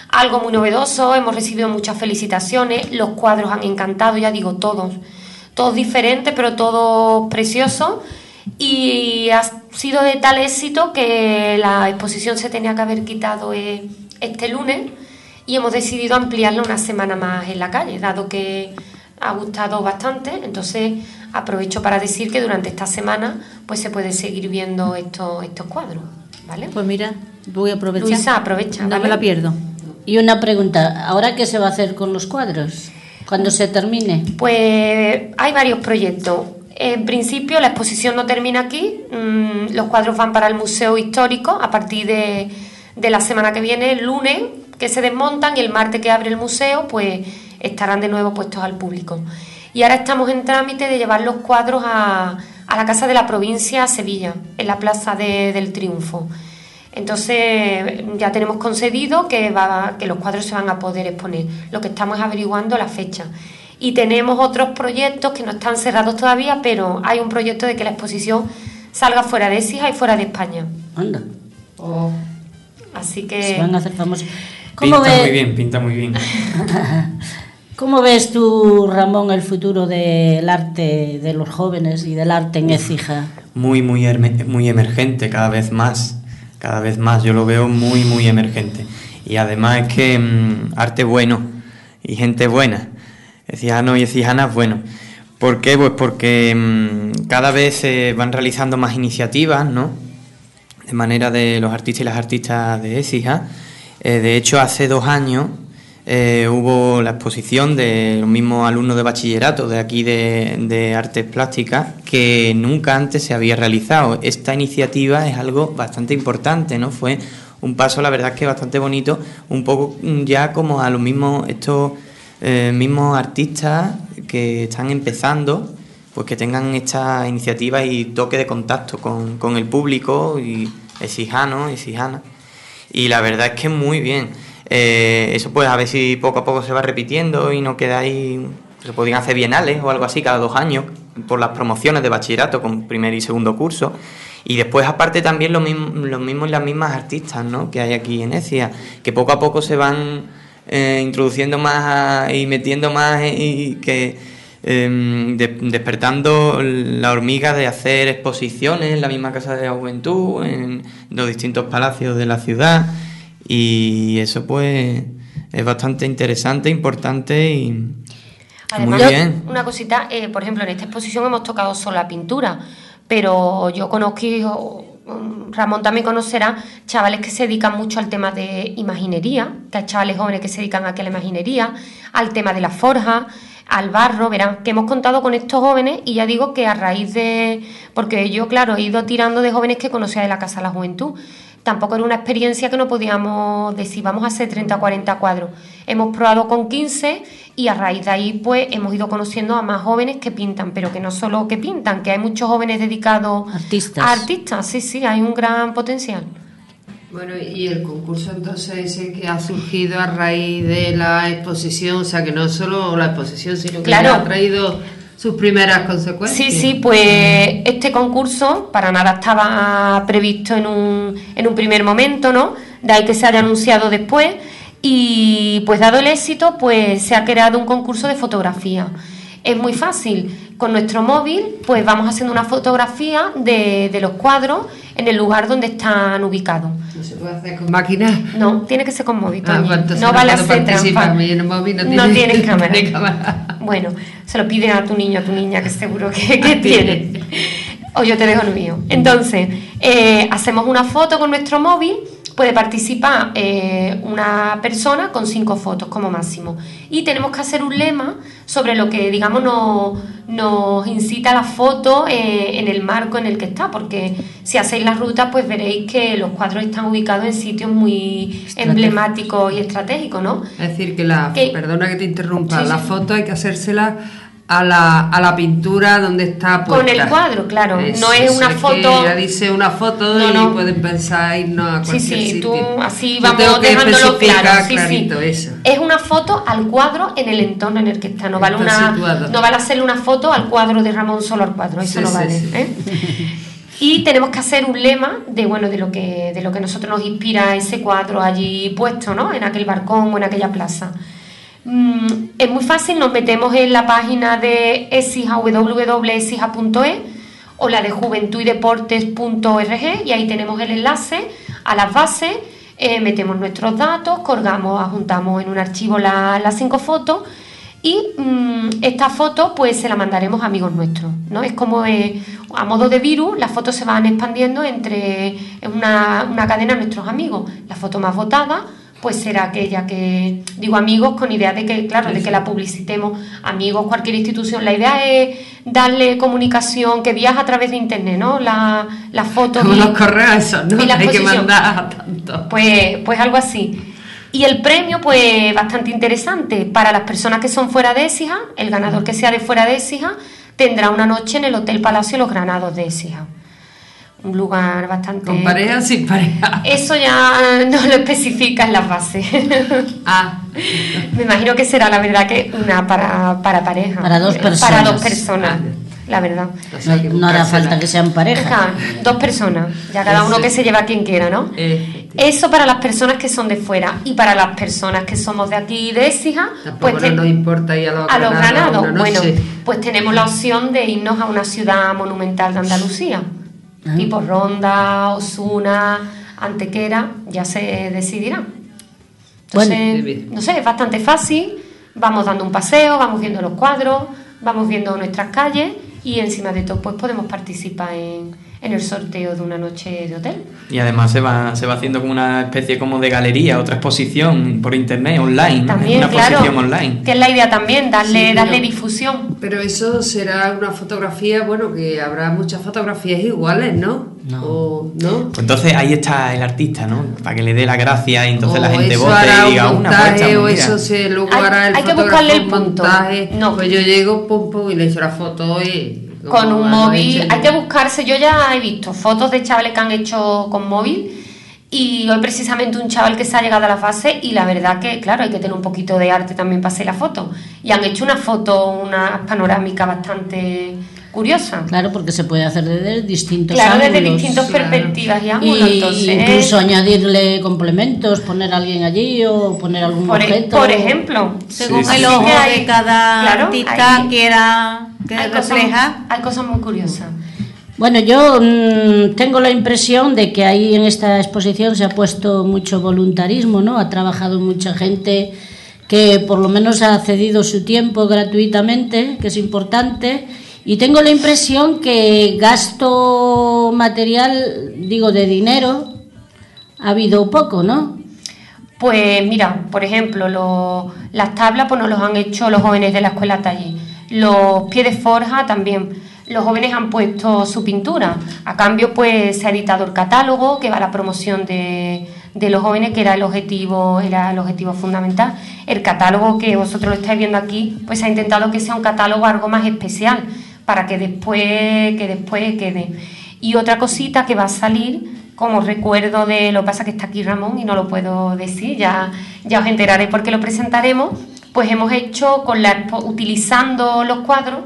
algo muy novedoso, hemos recibido muchas felicitaciones, los cuadros han encantado, ya digo, todos, todos diferentes, pero todos preciosos. Y ha sido de tal éxito que la exposición se tenía que haber quitado eh, este lunes y hemos decidido ampliarla una semana más en la calle, dado que ha gustado bastante. Entonces aprovecho para decir que durante esta semana pues se puede seguir viendo estos, estos cuadros. ¿Vale? Pues mira, voy a aprovechar. Luisa, aprovecha, No ¿vale? me la pierdo. Y una pregunta, ¿ahora qué se va a hacer con los cuadros? Cuando se termine. Pues hay varios proyectos. En principio la exposición no termina aquí, mm, los cuadros van para el Museo Histórico a partir de, de la semana que viene, el lunes, que se desmontan y el martes que abre el museo, pues estarán de nuevo puestos al público. Y ahora estamos en trámite de llevar los cuadros a, a la Casa de la Provincia, a Sevilla, en la Plaza de- del Triunfo. Entonces ya tenemos concedido que, va, que los cuadros se van a poder exponer. Lo que estamos es averiguando la fecha. Y tenemos otros proyectos que no están cerrados todavía, pero hay un proyecto de que la exposición salga fuera de Écija y fuera de España. Anda, Así se que van a hacer famosos. ¿Cómo, Pinta muy bien, pinta muy bien. ¿Cómo ves tú, Ramón, el futuro del arte de los jóvenes y del arte en Écija? Muy, muy, muy emergente, cada vez más. Cada vez más, yo lo veo muy, muy emergente. Y además es que mm, arte bueno y gente buena. Ecijano y ecijanas bueno. ¿Por qué? Pues porque mm, cada vez se van realizando más iniciativas, ¿no? de manera de los artistas y las artistas de Écija. Eh, de hecho, hace dos años eh, hubo la exposición de los mismos alumnos de bachillerato de aquí de, Artes Plásticas que nunca antes se había realizado. Esta iniciativa es algo bastante importante, ¿no? Fue un paso, la verdad, que bastante bonito, un poco mm, ya como a los mismos, estos eh, mismos artistas que están empezando pues que tengan esta iniciativa y toque de contacto con, con el público y exijano, exijana. Y la verdad es que muy bien. Eh, eso pues a ver si poco a poco se va repitiendo y no queda ahí... Se podrían hacer bienales o algo así cada dos años por las promociones de bachillerato con primer y segundo curso. Y después aparte también los mismos, los mismos y las mismas artistas ¿no? que hay aquí en Ecija, que poco a poco se van eh, introduciendo más y metiendo más y, y que em, de- despertando la hormiga de hacer exposiciones en la misma Casa de la Juventud, en los distintos palacios de la ciudad y eso pues es bastante interesante, importante y Además, muy bien. una cosita, eh, por ejemplo, en esta exposición hemos tocado solo la pintura, pero yo conozco, mm, Ramón también conocerá, chavales que se dedican mucho al tema de imaginería, que hay chavales jóvenes que se dedican a la imaginería, al tema de la forja, al barro, verán, que hemos contado con estos jóvenes y ya digo que a raíz de, porque yo, claro, he ido tirando de jóvenes que conocía de la Casa de la Juventud, tampoco era una experiencia que no podíamos decir, vamos a hacer 30 o 40 cuadros. Hemos probado con 15 y a raíz de ahí pues hemos ido conociendo a más jóvenes que pintan, pero que no solo que pintan, que hay muchos jóvenes dedicados Artistas. a artistas, sí, sí, hay un gran potencial. Bueno, y el concurso entonces ese que ha surgido a raíz de la exposición, o sea que no solo la exposición, sino que Claro. ha traído sus primeras consecuencias. Sí, sí, pues este concurso para nada estaba previsto en un, en un primer momento, ¿no? De ahí que se haya anunciado después. Y pues dado el éxito, pues se ha creado un concurso de fotografía. Es muy fácil. Con nuestro móvil, pues vamos haciendo una fotografía de, de los cuadros en el lugar donde están ubicados. No se puede hacer con máquinas. No, tiene que ser con móvil. Ah, pues no no vale hacer trampa. mi móvil no No tiene- tienes cámara. Bueno, se lo piden a tu niño, a tu niña, que seguro que, que tiene. O yo te dejo el mío. Entonces, eh, hacemos una foto con nuestro móvil, puede participar eh, una persona con cinco fotos como máximo. Y tenemos que hacer un lema sobre lo que, digamos, nos, nos incita la foto eh, en el marco en el que está, porque si hacéis la ruta, pues veréis que los cuadros están ubicados en sitios muy emblemáticos y estratégicos, ¿no? Es decir, que la, Que- perdona que te interrumpa, Sí, la sí. foto hay que hacérsela a la, a la pintura donde está Con puesta. el cuadro, claro, no es una foto- ella dice una foto No, y no. pueden pensar irnos a Sí, cualquier sí, sitio. tú así Yo vamos tengo que dejándolo claro. Sí, clarito sí. eso. Es una foto al cuadro en el entorno en el que está. No vale, Está una, no vale hacerle una foto al cuadro de Ramón solo al cuadro, eso Sí, no sí, vale. sí. ¿eh? Y tenemos que hacer un lema de bueno de lo que de lo que nosotros nos inspira ese cuadro allí puesto, ¿no? En aquel balcón o en aquella plaza. Mm, es muy fácil, nos metemos en la página de exija www.exija.es o la de juventudydeportes.org y ahí tenemos el enlace a las bases, eh, metemos nuestros datos, colgamos, adjuntamos en un archivo la- las cinco fotos y mm, esta foto pues se la mandaremos a amigos nuestros, ¿no? Es como eh, a modo de virus, las fotos se van expandiendo entre en una, una cadena de nuestros amigos. La foto más votada pues será aquella que digo amigos con idea de que claro de que la publicitemos amigos cualquier institución la idea es darle comunicación que viaja a través de internet no la, la foto Como y- los correos esos, ¿no? y la Hay que mandar a tanto. pues, pues algo así. Y el premio, pues bastante interesante. Para las personas que son fuera de Écija, el ganador que sea de fuera de Écija tendrá una noche en el Hotel Palacio Los Granados de Écija. Un lugar bastante... Con pareja, sin pareja. Eso ya no lo especifica en las bases. Ah, Me imagino que será la verdad que una para, para pareja. Para dos Para personas. dos personas, la verdad. o sea que No hará falta que sean pareja. Ajá, dos personas, ya cada uno que se lleva a quien quiera, ¿no? Eh, Eso para las personas que son de fuera y para las personas que somos de aquí de Écija, pues no nos importa ir a los a los granados Bueno, pues tenemos la opción de irnos a una ciudad monumental de Andalucía, Ah. tipo Ronda, Osuna, Antequera, ya se decidirá. Entonces, no sé, es bastante fácil. Vamos dando un paseo, vamos viendo los cuadros, vamos viendo nuestras calles y encima de todo, pues podemos participar en, en el sorteo de una noche de hotel. Y además se va, se va haciendo como una especie como de galería, otra exposición por internet, online. También, una claro, exposición online. que es la idea también, darle, Sí, darle pero- difusión. Pero eso será una fotografía, bueno, que habrá muchas fotografías iguales, ¿no? No. O, ¿no? Pues entonces ahí está el artista, ¿no? Para que le dé la gracia y entonces O la gente vote y diga un una montaje, puesta, o mira. eso se luego Hay- hará el hay que buscarle el punto. montaje. No. Pues yo llego, pum, pum, y le echo la foto y... Con un móvil, hay que buscarse, yo ya he visto fotos de chavales que han hecho con móvil y hoy precisamente un chaval que se ha llegado a la fase y la verdad que, claro, hay que tener un poquito de arte también para hacer la foto. Y han hecho una foto, una panorámica bastante curiosa. Claro, porque se puede hacer desde distintos Claro, desde ángulos. distintas Claro. perspectivas y Y ángulos. entonces, incluso añadirle complementos, poner a alguien allí o poner algún por, e- objeto. por ejemplo, Según Sí, el sí. ojo hay- de cada claro, artista hay- quiera que hay cosas, refleja. hay cosas muy curiosas. Bueno, yo mm, tengo la impresión de que ahí en esta exposición se ha puesto mucho voluntarismo, ¿no? Ha trabajado mucha gente que por lo menos ha cedido su tiempo gratuitamente, que es importante, y tengo la impresión que gasto material, digo, de dinero, ha habido poco, ¿no? Pues mira, por ejemplo, lo- las tablas pues nos los han hecho los jóvenes de la escuela Taller. Los pies de forja también. Los jóvenes han puesto su pintura. A cambio, pues se ha editado el catálogo que va a la promoción de, de los jóvenes, que era el objetivo, era el objetivo fundamental. El catálogo que vosotros lo estáis viendo aquí, pues ha intentado que sea un catálogo algo más especial, para que después, que después quede. Y otra cosita que va a salir como recuerdo de lo que pasa que está aquí Ramón y no lo puedo decir, ya, ya os enteraré porque lo presentaremos, pues hemos hecho, con la, utilizando los cuadros,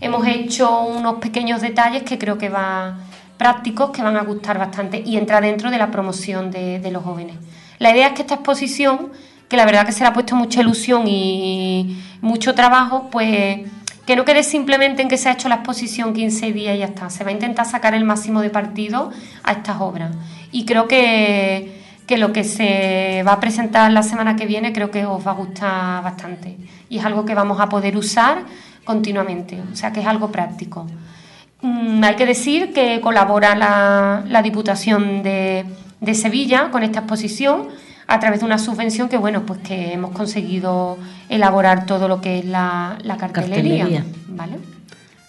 hemos hecho unos pequeños detalles que creo que va prácticos, que van a gustar bastante y entra dentro de la promoción de, de los jóvenes. La idea es que esta exposición, que la verdad que se le ha puesto mucha ilusión y mucho trabajo, pues que no quede simplemente en que se ha hecho la exposición 15 días y ya está. Se va a intentar sacar el máximo de partido a estas obras. Y creo que, que lo que se va a presentar la semana que viene creo que os va a gustar bastante. Y es algo que vamos a poder usar continuamente. O sea que es algo práctico. Mm, hay que decir que colabora la, la Diputación de, de Sevilla con esta exposición a través de una subvención que bueno pues que hemos conseguido elaborar todo lo que es la, la cartelería, Cartelería. ¿vale?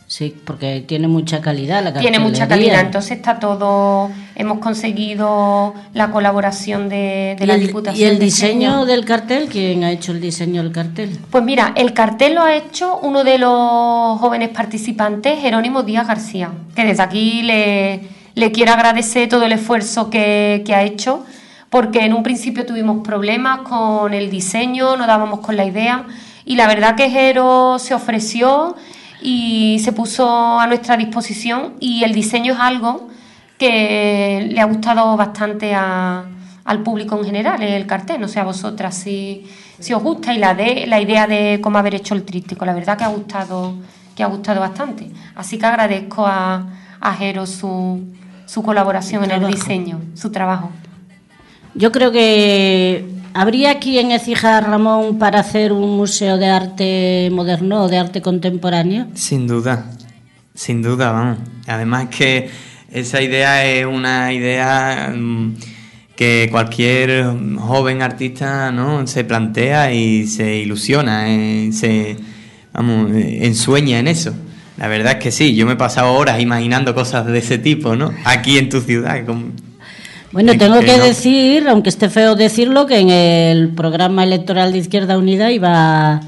Sí, porque tiene mucha calidad la Tiene mucha cartelería. calidad, entonces está todo, hemos conseguido la colaboración de, de ¿Y la el, Diputación. ¿Y el de diseño del cartel? ¿Quién ha hecho el diseño del cartel? Pues mira, el cartel lo ha hecho uno de los jóvenes participantes, Jerónimo Díaz García, que desde aquí le, le quiero agradecer todo el esfuerzo que, que ha hecho, porque en un principio tuvimos problemas con el diseño, no dábamos con la idea, y la verdad que Jero se ofreció y se puso a nuestra disposición, y el diseño es algo que le ha gustado bastante a- al público en general, el cartel, no sé a vosotras si, si os gusta y la de la idea de cómo haber hecho el tríptico, la verdad que ha gustado, que ha gustado bastante. Así que agradezco a, a Jero su, su colaboración en el diseño, su trabajo. Yo creo que habría aquí en Ecija Ramón para hacer un museo de arte moderno o de arte contemporáneo. Sin duda, sin duda, vamos. Además que esa idea es una idea mm, que cualquier joven artista ¿no? se plantea y se ilusiona, eh, se vamos, eh, ensueña en eso. La verdad es que sí, yo me he pasado horas imaginando cosas de ese tipo, ¿no? Aquí en tu ciudad. Bueno, tengo que que no. decir, aunque esté feo decirlo, que en el programa electoral de Izquierda Unida iba,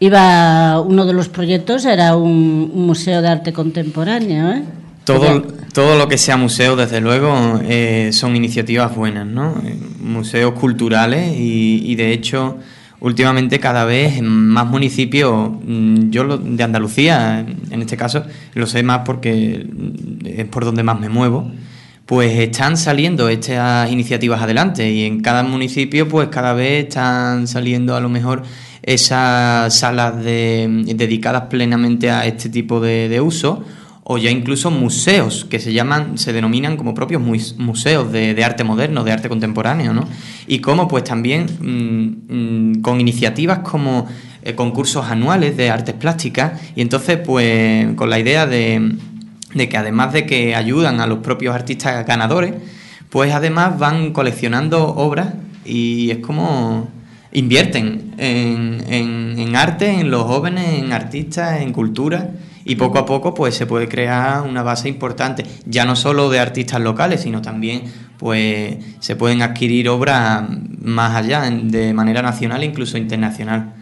iba uno de los proyectos era un, un museo de arte contemporáneo. ¿eh? Todo, todo lo que sea museo, desde luego, eh, son iniciativas buenas, ¿no? Museos culturales y, y, de hecho, últimamente cada vez en más municipios, mm, yo lo- de Andalucía, en este caso, lo sé más porque es por donde más me muevo, pues están saliendo estas iniciativas adelante y en cada municipio pues cada vez están saliendo a lo mejor esas salas de- dedicadas plenamente a este tipo de, uso o ya incluso museos que se llaman, se denominan como propios mus- museos de, de arte moderno, de arte contemporáneo, ¿no? Y como pues también mm, mm, con iniciativas como eh, concursos anuales de artes plásticas y entonces pues con la idea de, de que además de que ayudan a los propios artistas ganadores, pues además van coleccionando obras y es como invierten en, en- arte, en los jóvenes, en artistas, en cultura y poco a poco pues se puede crear una base importante, ya no solo de artistas locales, sino también pues se pueden adquirir obras más allá, de manera nacional e incluso internacional.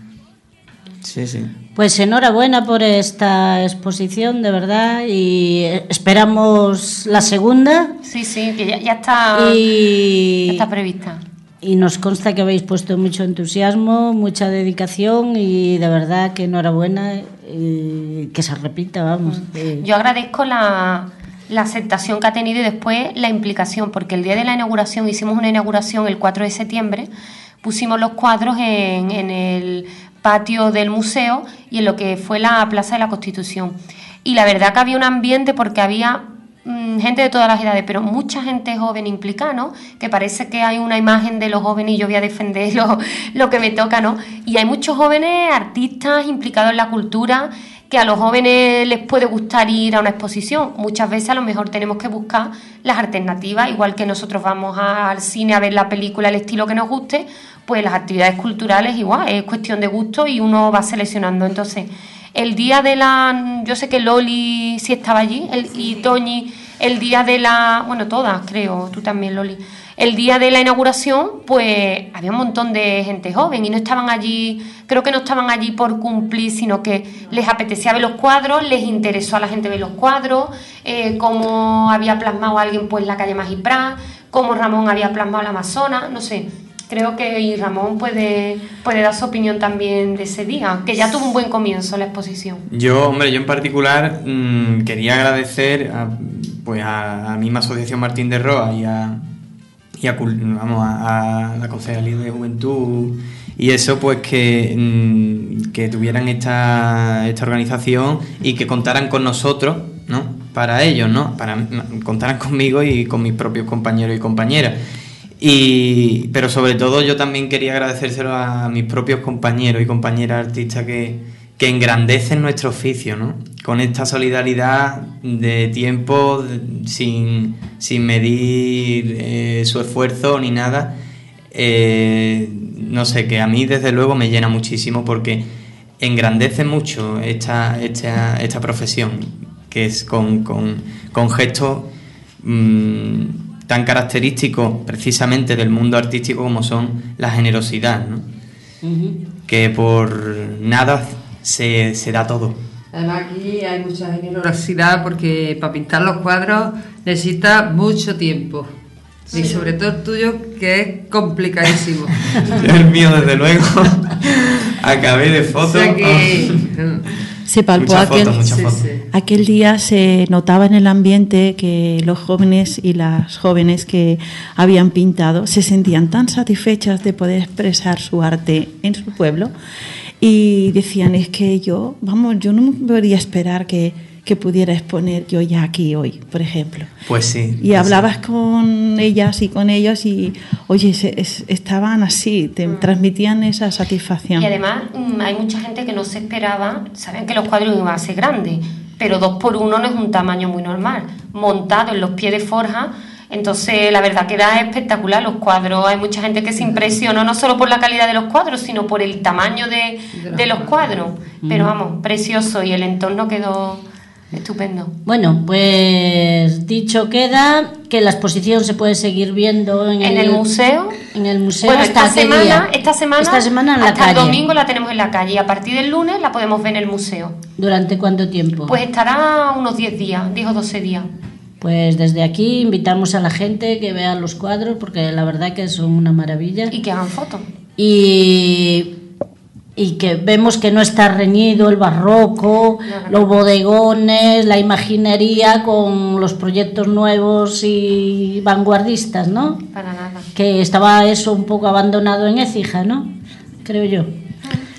Sí, sí. Pues enhorabuena por esta exposición, de verdad, y esperamos la segunda. Sí, sí, que ya, ya está, Y, ya está prevista. y nos consta que habéis puesto mucho entusiasmo, mucha dedicación y de verdad que enhorabuena y que se repita, vamos. Eh, Yo agradezco la, la aceptación que ha tenido y después la implicación, porque el día de la inauguración hicimos una inauguración el 4 de septiembre, pusimos los cuadros en, en el patio del museo y en lo que fue la Plaza de la Constitución. Y la verdad que había un ambiente porque había mm, gente de todas las edades, pero mucha gente joven implicada, ¿no? Que parece que hay una imagen de los jóvenes y yo voy a defender lo, lo que me toca, ¿no? Y hay muchos jóvenes artistas implicados en la cultura que a los jóvenes les puede gustar ir a una exposición. Muchas veces a lo mejor tenemos que buscar las alternativas, igual que nosotros vamos al cine a ver la película, el estilo que nos guste, pues las actividades culturales igual, es cuestión de gusto y uno va seleccionando. Entonces, el día de la, yo sé que Loli sí estaba allí, el- y Toñi, el día de la, bueno, todas creo, tú también Loli, el día de la inauguración, pues había un montón de gente joven y no estaban allí, creo que no estaban allí por cumplir, sino que les apetecía ver los cuadros, les interesó a la gente ver los cuadros, eh, cómo había plasmado alguien pues la calle Magiprat, cómo Ramón había plasmado la Amazona, no sé. Creo que y Ramón puede, puede dar su opinión también de ese día, que ya tuvo un buen comienzo la exposición. Yo, hombre, yo en particular mm, quería agradecer a, pues a, la misma Asociación Martín de Roa y a, y a, vamos, a la Concejalía de Juventud y eso, pues que, mm, que tuvieran esta, esta organización y que contaran con nosotros, ¿no? Para ellos, ¿no? Para contaran conmigo y con mis propios compañeros y compañeras. Y, pero sobre todo yo también quería agradecérselo a mis propios compañeros y compañeras artistas que, que engrandecen nuestro oficio, ¿no? con esta solidaridad de tiempo, sin, sin medir eh, su esfuerzo ni nada, eh, no sé, que a mí desde luego me llena muchísimo porque engrandece mucho esta, esta, esta profesión, que es con, con, con gestos mm, tan característicos precisamente del mundo artístico como son la generosidad, ¿no? que por nada se, se da todo. Además aquí hay mucha generosidad porque para pintar los cuadros necesita mucho tiempo. Y sobre todo el tuyo que es complicadísimo. El mío, desde luego, acabé de O fotos. sea que... Se palpó Muchas aquel, fotos, muchas Sí, fotos. sí. Aquel día se notaba en el ambiente que los jóvenes y las jóvenes que habían pintado se sentían tan satisfechas de poder expresar su arte en su pueblo y decían es que yo, vamos, yo no me podría esperar que, que pudiera exponer yo ya aquí hoy, por ejemplo. Pues sí. Y hablabas con ellas y con ellos y, oye, se- es- estaban así, te transmitían esa satisfacción. Y además mm, hay mucha gente que no se esperaba, saben que los cuadros iban a ser grandes, pero dos por uno no es un tamaño muy normal. Montado en los pies de forja, entonces la verdad que da espectacular los cuadros. Hay mucha gente que se impresionó no solo por la calidad de los cuadros, sino por el tamaño de, de los cuadros. Pero vamos, precioso y el entorno quedó estupendo. Bueno, pues dicho queda que la exposición se puede seguir viendo en, En el museo. En el museo Bueno, hasta esta semana, día? esta semana, Esta semana en la hasta calle. el domingo la tenemos en la calle y a partir del lunes la podemos ver en el museo. ¿Durante cuánto tiempo? Pues estará unos 10 días, 10 o 12 días. Pues desde aquí invitamos a la gente que vea los cuadros porque la verdad que son una maravilla. Y que hagan fotos. Y, y que vemos que no está reñido el barroco, los bodegones, la imaginería con los proyectos nuevos y vanguardistas, ¿no? Para nada. Que estaba eso un poco abandonado en Écija, ¿no? Creo yo.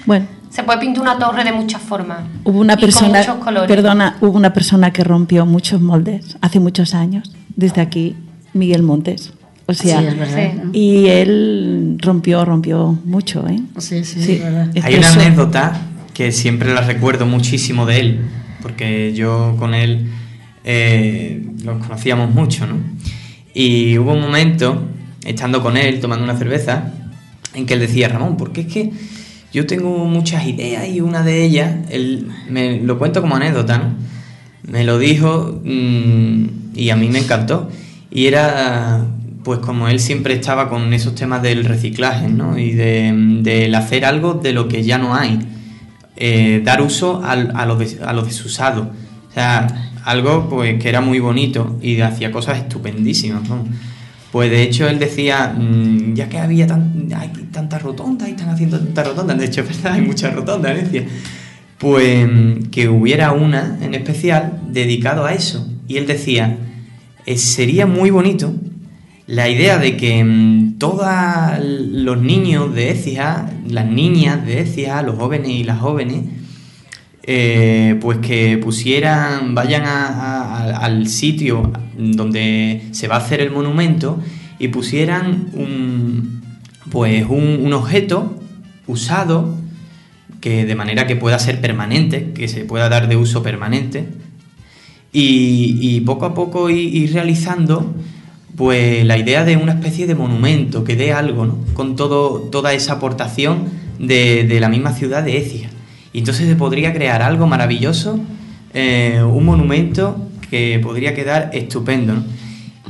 Bueno, Se puede pintar una torre de muchas formas. Hubo una y con persona, muchos colores. perdona, hubo una persona que rompió muchos moldes hace muchos años. Desde aquí, Miguel Montes. O sea, Sí, es verdad. Sí. y él rompió, rompió mucho, ¿eh? Sí, sí, Sí. es verdad. Hay una anécdota que siempre la recuerdo muchísimo de él, porque yo con él eh, nos conocíamos mucho, ¿no? Y hubo un momento, estando con él, tomando una cerveza, en que él decía, Ramón, porque es que yo tengo muchas ideas y una de ellas, él me lo cuento como anécdota, ¿no? Me lo dijo mm, y a mí me encantó. Y era, pues como él siempre estaba con esos temas del reciclaje, ¿no? Y de, del hacer algo de lo que ya no hay. Eh, dar uso a, lo des- a lo desusado. O sea, algo pues que era muy bonito y hacía cosas estupendísimas, ¿no? Pues de hecho él decía, mm, ya que había tan, hay tantas rotondas y están haciendo tantas rotondas, de hecho es verdad, hay muchas rotondas, ¿eh? decía, pues que hubiera una en especial dedicado a eso. Y él decía, "Eh, sería muy bonito la idea de que mm, todos los niños de Écija, las niñas de Écija, los jóvenes y las jóvenes, eh, pues que pusieran, vayan a- al sitio donde se va a hacer el monumento y pusieran un, pues un, objeto usado que de manera que pueda ser permanente, que se pueda dar de uso permanente y, y poco a poco ir, ir realizando pues la idea de una especie de monumento que dé algo, ¿no? Con todo, toda esa aportación de, la misma ciudad de Écija. Y entonces se podría crear algo maravilloso, eh, un monumento que podría quedar estupendo.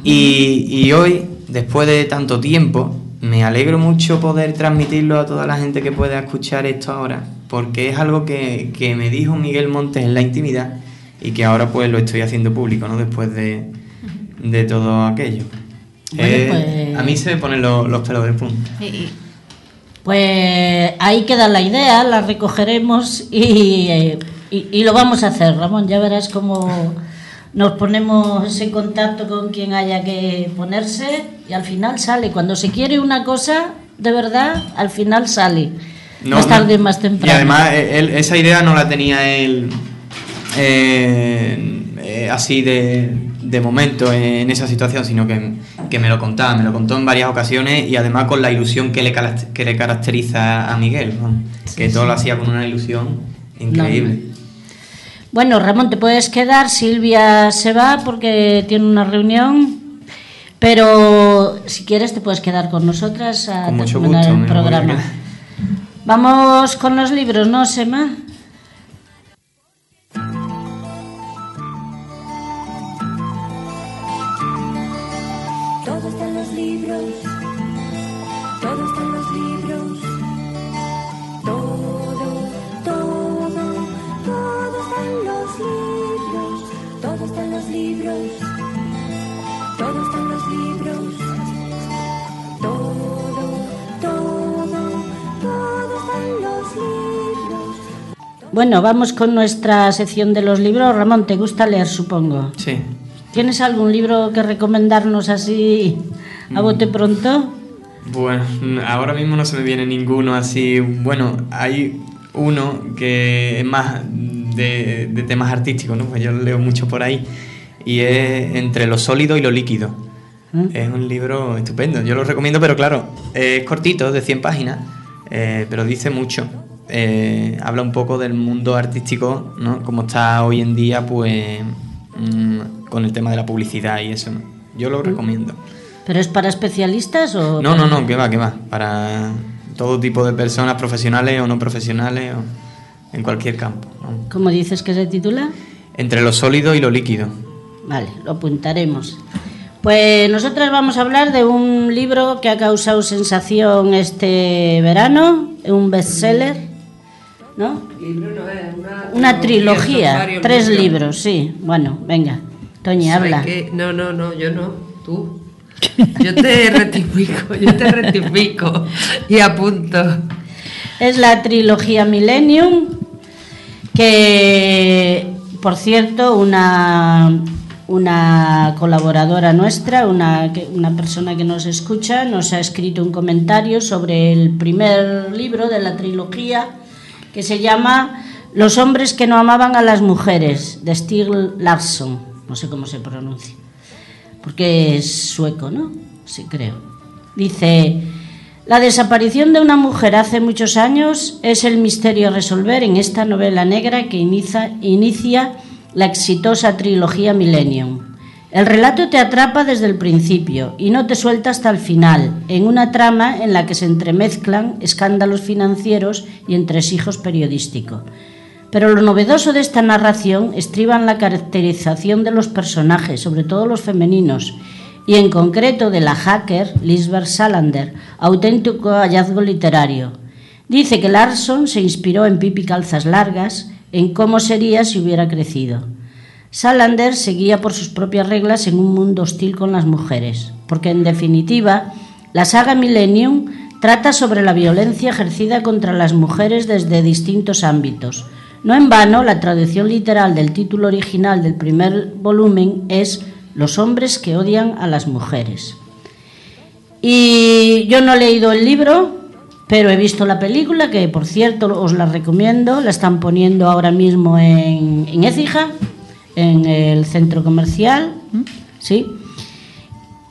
y hoy, después de tanto tiempo, me alegro mucho poder transmitirlo a toda la gente que pueda escuchar esto ahora, porque es algo que, que me dijo Miguel Montes en la intimidad y que ahora pues lo estoy haciendo público, ¿no? Después de, de todo aquello. Bueno, Eh, pues- A mí se me ponen lo- los pelos de punta. Pues ahí queda la idea, la recogeremos y, eh, y- y lo vamos a hacer, Ramón. Ya verás cómo nos ponemos en contacto con quien haya que ponerse y al final sale. Cuando se quiere una cosa, de verdad, al final sale. más tarde, más temprano. Y además, eh, él- esa idea no la tenía él eh, eh, así de, de momento en esa situación, sino que, que me lo contaba, me lo contó en varias ocasiones y además con la ilusión que le, que le caracteriza a Miguel, ¿no? que todo lo hacía con una ilusión increíble. Bueno, Ramón, te puedes quedar. Silvia se va porque tiene una reunión. Pero si quieres, te puedes quedar con nosotras a Con mucho gusto, el programa. Vamos con los libros, ¿no, Sema? Libros. Todo está en los libros. Todo, todo, todo está en los libros. Todo está en los libros. Todo está en los libros. Todo, todo, todo está en los libros. Bueno, vamos con nuestra sección de los libros. Ramón, ¿te gusta leer, supongo? Sí. ¿Tienes algún libro que recomendarnos así a Mm. bote pronto? Bueno, ahora mismo no se me viene ninguno así. Bueno, hay uno que es más de, de temas artísticos, ¿no? Pues yo leo mucho por ahí. Y es Entre lo sólido y lo líquido. ¿Mm? Es un libro estupendo, yo lo recomiendo, pero claro, es cortito, de 100 páginas, eh, pero dice mucho. Eh, habla un poco del mundo artístico, ¿no? Como está hoy en día, pues, mm, con el tema de la publicidad y eso, ¿no? Yo lo recomiendo. ¿Pero es para especialistas o...? No, no, no, que va, que va. Para todo tipo de personas, profesionales o no profesionales, o en cualquier campo. ¿no? ¿Cómo dices que se titula? Entre lo sólido y lo líquido. Vale, lo apuntaremos. Pues nosotras vamos a hablar de un libro que ha causado sensación este verano, un bestseller, ¿no? Libro no es una, Una trilogía, tres libros, sí. Bueno, venga, Toñi, ¿Sabes habla. No, no, no, yo no, tú. Yo te rectifico, yo te rectifico y apunto. Es la trilogía Millennium, que, por cierto, una, una colaboradora nuestra, una, una persona que nos escucha, nos ha escrito un comentario sobre el primer libro de la trilogía, que se llama Los hombres que no amaban a las mujeres, de Stig Larsson, no sé cómo se pronuncia, porque es sueco, ¿no? Sí, creo. Dice, la desaparición de una mujer hace muchos años es el misterio a resolver en esta novela negra que inicia, la exitosa trilogía Millennium. El relato te atrapa desde el principio y no te suelta hasta el final, en una trama en la que se entremezclan escándalos financieros y entresijos periodísticos. Pero lo novedoso de esta narración estriba en la caracterización de los personajes, sobre todo los femeninos, y en concreto de la hacker Lisbeth Salander, auténtico hallazgo literario. Dice que Larson se inspiró en Pipi Calzas Largas, en cómo sería si hubiera crecido. Salander seguía por sus propias reglas en un mundo hostil con las mujeres, porque en definitiva, la saga Millennium trata sobre la violencia ejercida contra las mujeres desde distintos ámbitos. No en vano, la traducción literal del título original del primer volumen es Los hombres que odian a las mujeres. Y yo no he leído el libro, pero he visto la película, que por cierto os la recomiendo, la están poniendo ahora mismo en, en Écija, en el centro comercial, ¿sí?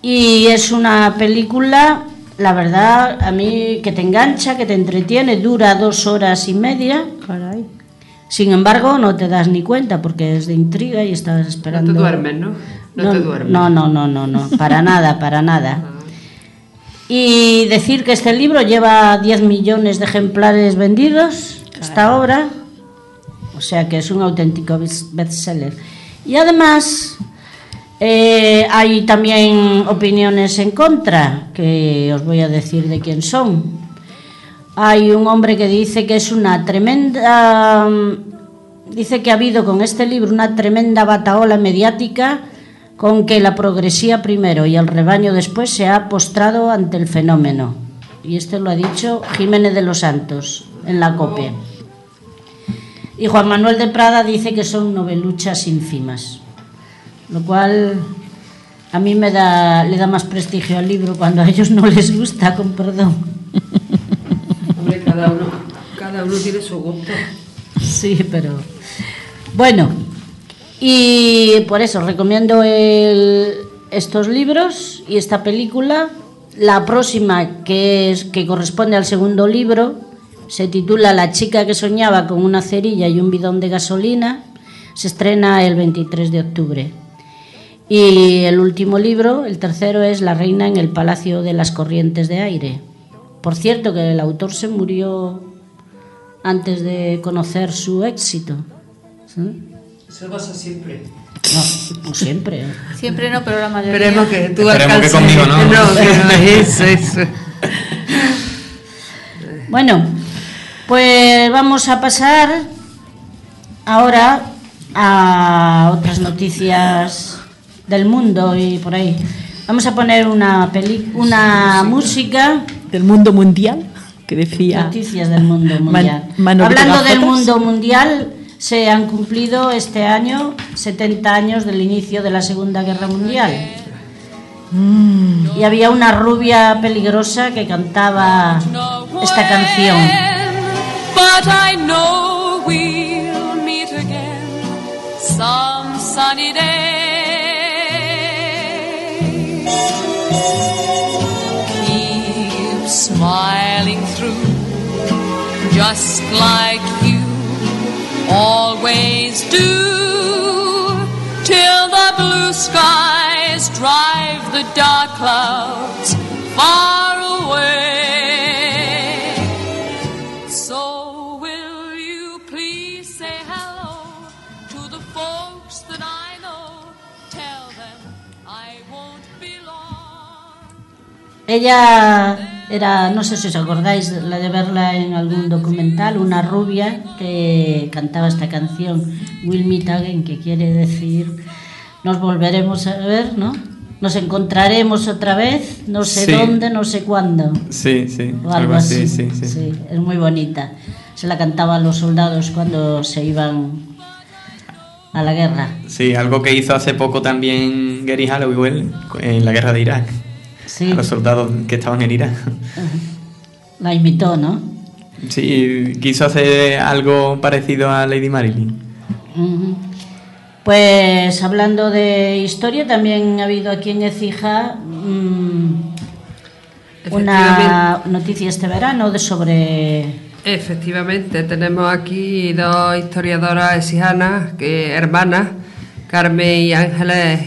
Y es una película, la verdad, a mí que te engancha, que te entretiene, dura dos horas y media. Caray. Sin embargo, no te das ni cuenta porque es de intriga y estás No esperando. te duermes, ¿no? No, te duermes. No, no, no, no, no, para nada, para nada. Y decir que este libro lleva 10 millones de ejemplares vendidos, esta obra, o sea que es un auténtico bes- bestseller. Y además eh, hay también opiniones en contra, que os voy a decir de quién son. Hay un hombre que dice que es una tremenda... mm, Dice que ha habido con este libro una tremenda bataola mediática con que la progresía primero y el rebaño después se ha postrado ante el fenómeno. Y esto lo ha dicho Jiménez de los Santos en la copia. Y Juan Manuel de Prada dice que son noveluchas ínfimas, lo cual a mí me da, le da más prestigio al libro cuando a ellos no les gusta, con perdón. Cada uno, cada uno tiene su gusto. Sí, pero bueno, y por eso recomiendo el- estos libros y esta película. La próxima, que, es, que corresponde al segundo libro, se titula La chica que soñaba con una cerilla y un bidón de gasolina, Se estrena el 23 de octubre. Y el último libro, el tercero, es La reina en el Palacio de las Corrientes de Aire. Por cierto, que el autor se murió antes de conocer su éxito. ¿Sí? Eso pasa siempre. No, no siempre. ¿eh? Siempre no, pero la mayoría. Esperemos que tú Esperemos que conmigo no. No, que no es eso, eso. Bueno, pues vamos a pasar ahora a otras noticias del mundo y por ahí. Vamos a poner una peli una música, Del mundo mundial, que decía. noticias del mundo Man- mundial. Hablando del mundo mundial, se han cumplido este año 70 años del inicio de la Segunda Guerra Mundial. Y había una rubia peligrosa que cantaba esta canción. But I know we'll meet again some sunny day. Smiling through, just like you always do, till the blue skies drive the dark clouds far away. So will you please say hello to the folks that I know? Tell them I won't be long. Ella era, no sé si os acordáis la de verla en algún documental, una rubia que cantaba esta canción, Will Meet Again, que quiere decir nos volveremos a ver, ¿no? Nos encontraremos otra vez, no sé Sí. dónde, no sé cuándo. Sí, sí, O algo así. sí, sí. Sí, es muy bonita. Se la cantaba a los soldados cuando se iban a la guerra. Sí, algo que hizo hace poco también Gary Halliwell en la guerra de Irak. Sí, A los soldados que estaban en Irak. la imitó, ¿no? Sí, quiso hacer algo parecido a Lady Marilyn. Pues hablando de historia, también ha habido aquí en Ecija mm, una noticia este verano de sobre Efectivamente, tenemos aquí dos historiadoras exijanas, que hermanas, Carmen y Ángeles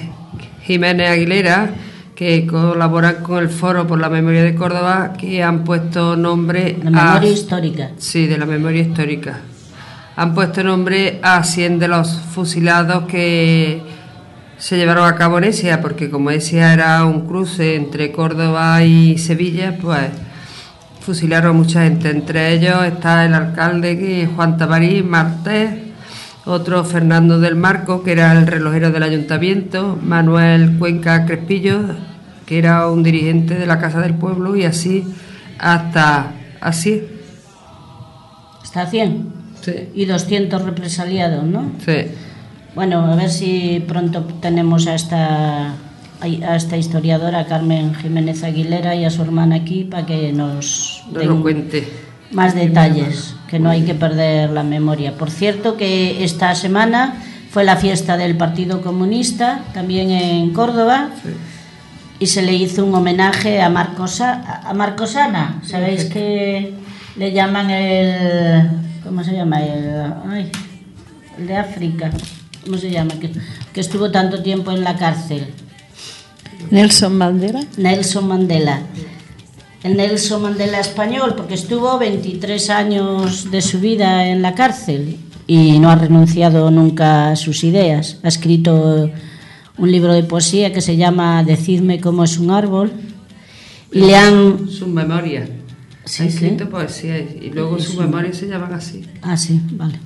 Jiménez Aguilera, que colaboran con el Foro por la Memoria de Córdoba, que han puesto nombre la memoria a... histórica. Sí, de la memoria histórica. Han puesto nombre a 100 de los fusilados que se llevaron a cabo en Esia, porque como Esia era un cruce entre Córdoba y Sevilla, pues fusilaron a mucha gente. Entre ellos está el alcalde Juan Tamarí Martés, otro Fernando del Marco, que era el relojero del ayuntamiento, Manuel Cuenca Crespillo, que era un dirigente de la Casa del Pueblo, y así hasta así. Está a 100 Sí. y 200 represaliados, ¿no? Sí. Bueno, a ver si pronto tenemos a esta, a esta historiadora Carmen Jiménez Aguilera y a su hermana aquí para que nos No den lo cuente. Más detalles, que no hay que perder la memoria. Por cierto que esta semana fue la fiesta del Partido Comunista, también en Córdoba, y se le hizo un homenaje a Marcos, a a Marcos Ana. ¿Sabéis que le llaman el... ¿Cómo se llama? El, ay, el de África. ¿Cómo se llama? Que, que estuvo tanto tiempo en la cárcel. Nelson Mandela. Nelson Mandela. El Nelson Mandela español, porque estuvo 23 años de su vida en la cárcel y no ha renunciado nunca a sus ideas. Ha escrito un libro de poesía que se llama Decidme cómo es un árbol y le han... Sus memorias. Sí, ha sí. escrito poesía y luego sus memorias se llaman así. Ah, sí, vale.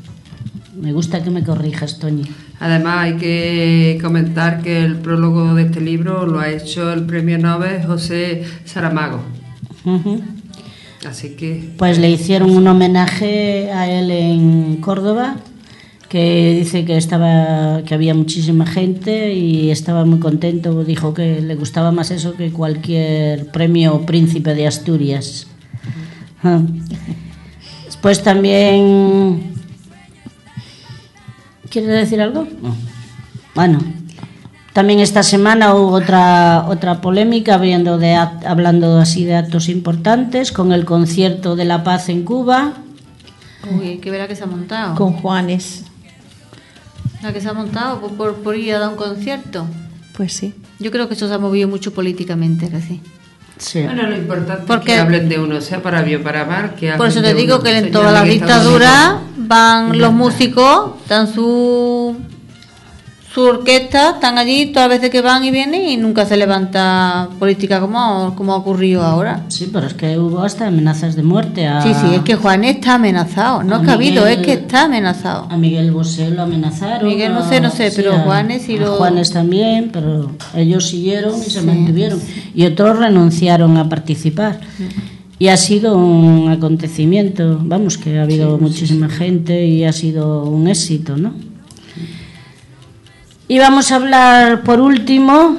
Me gusta que me corrijas, Toñi. Además hay que comentar que el prólogo de este libro lo ha hecho el premio Nobel José Saramago. Así que Pues le hicieron un homenaje a él en Córdoba, que dice que estaba, que había muchísima gente y estaba muy contento. Dijo que le gustaba más eso que cualquier premio príncipe de Asturias. Después también. ¿Quiere decir algo? No. Bueno, también esta semana hubo otra otra polémica hablando de hablando así de actos importantes con el concierto de la paz en Cuba. Uy, que verá que se ha montado. Con Juanes. La que se ha montado por, por, por ir a dar un concierto. Pues sí. Yo creo que eso se ha movido mucho políticamente, recién. Sí. Bueno, lo importante Porque- es que hablen de uno, sea para bien o para mal. Que Por eso te digo uno, que en todas las dictaduras van los músicos, dan su su orquesta, están allí todas las veces que van y vienen y nunca se levanta política como, como ha ocurrido ahora. Sí, pero es que hubo hasta amenazas de muerte a, Sí, sí, es que Juan está amenazado. No es que ha habido, es que está amenazado. a Miguel Bosé lo amenazaron. Miguel no sé, no sé, pero a- Juanes y lo- Juanes también, pero ellos siguieron y se Sí. mantuvieron. Y otros renunciaron a participar. Y ha sido un acontecimiento, vamos, que ha habido muchísima gente y ha sido un éxito, ¿no? Y vamos a hablar por último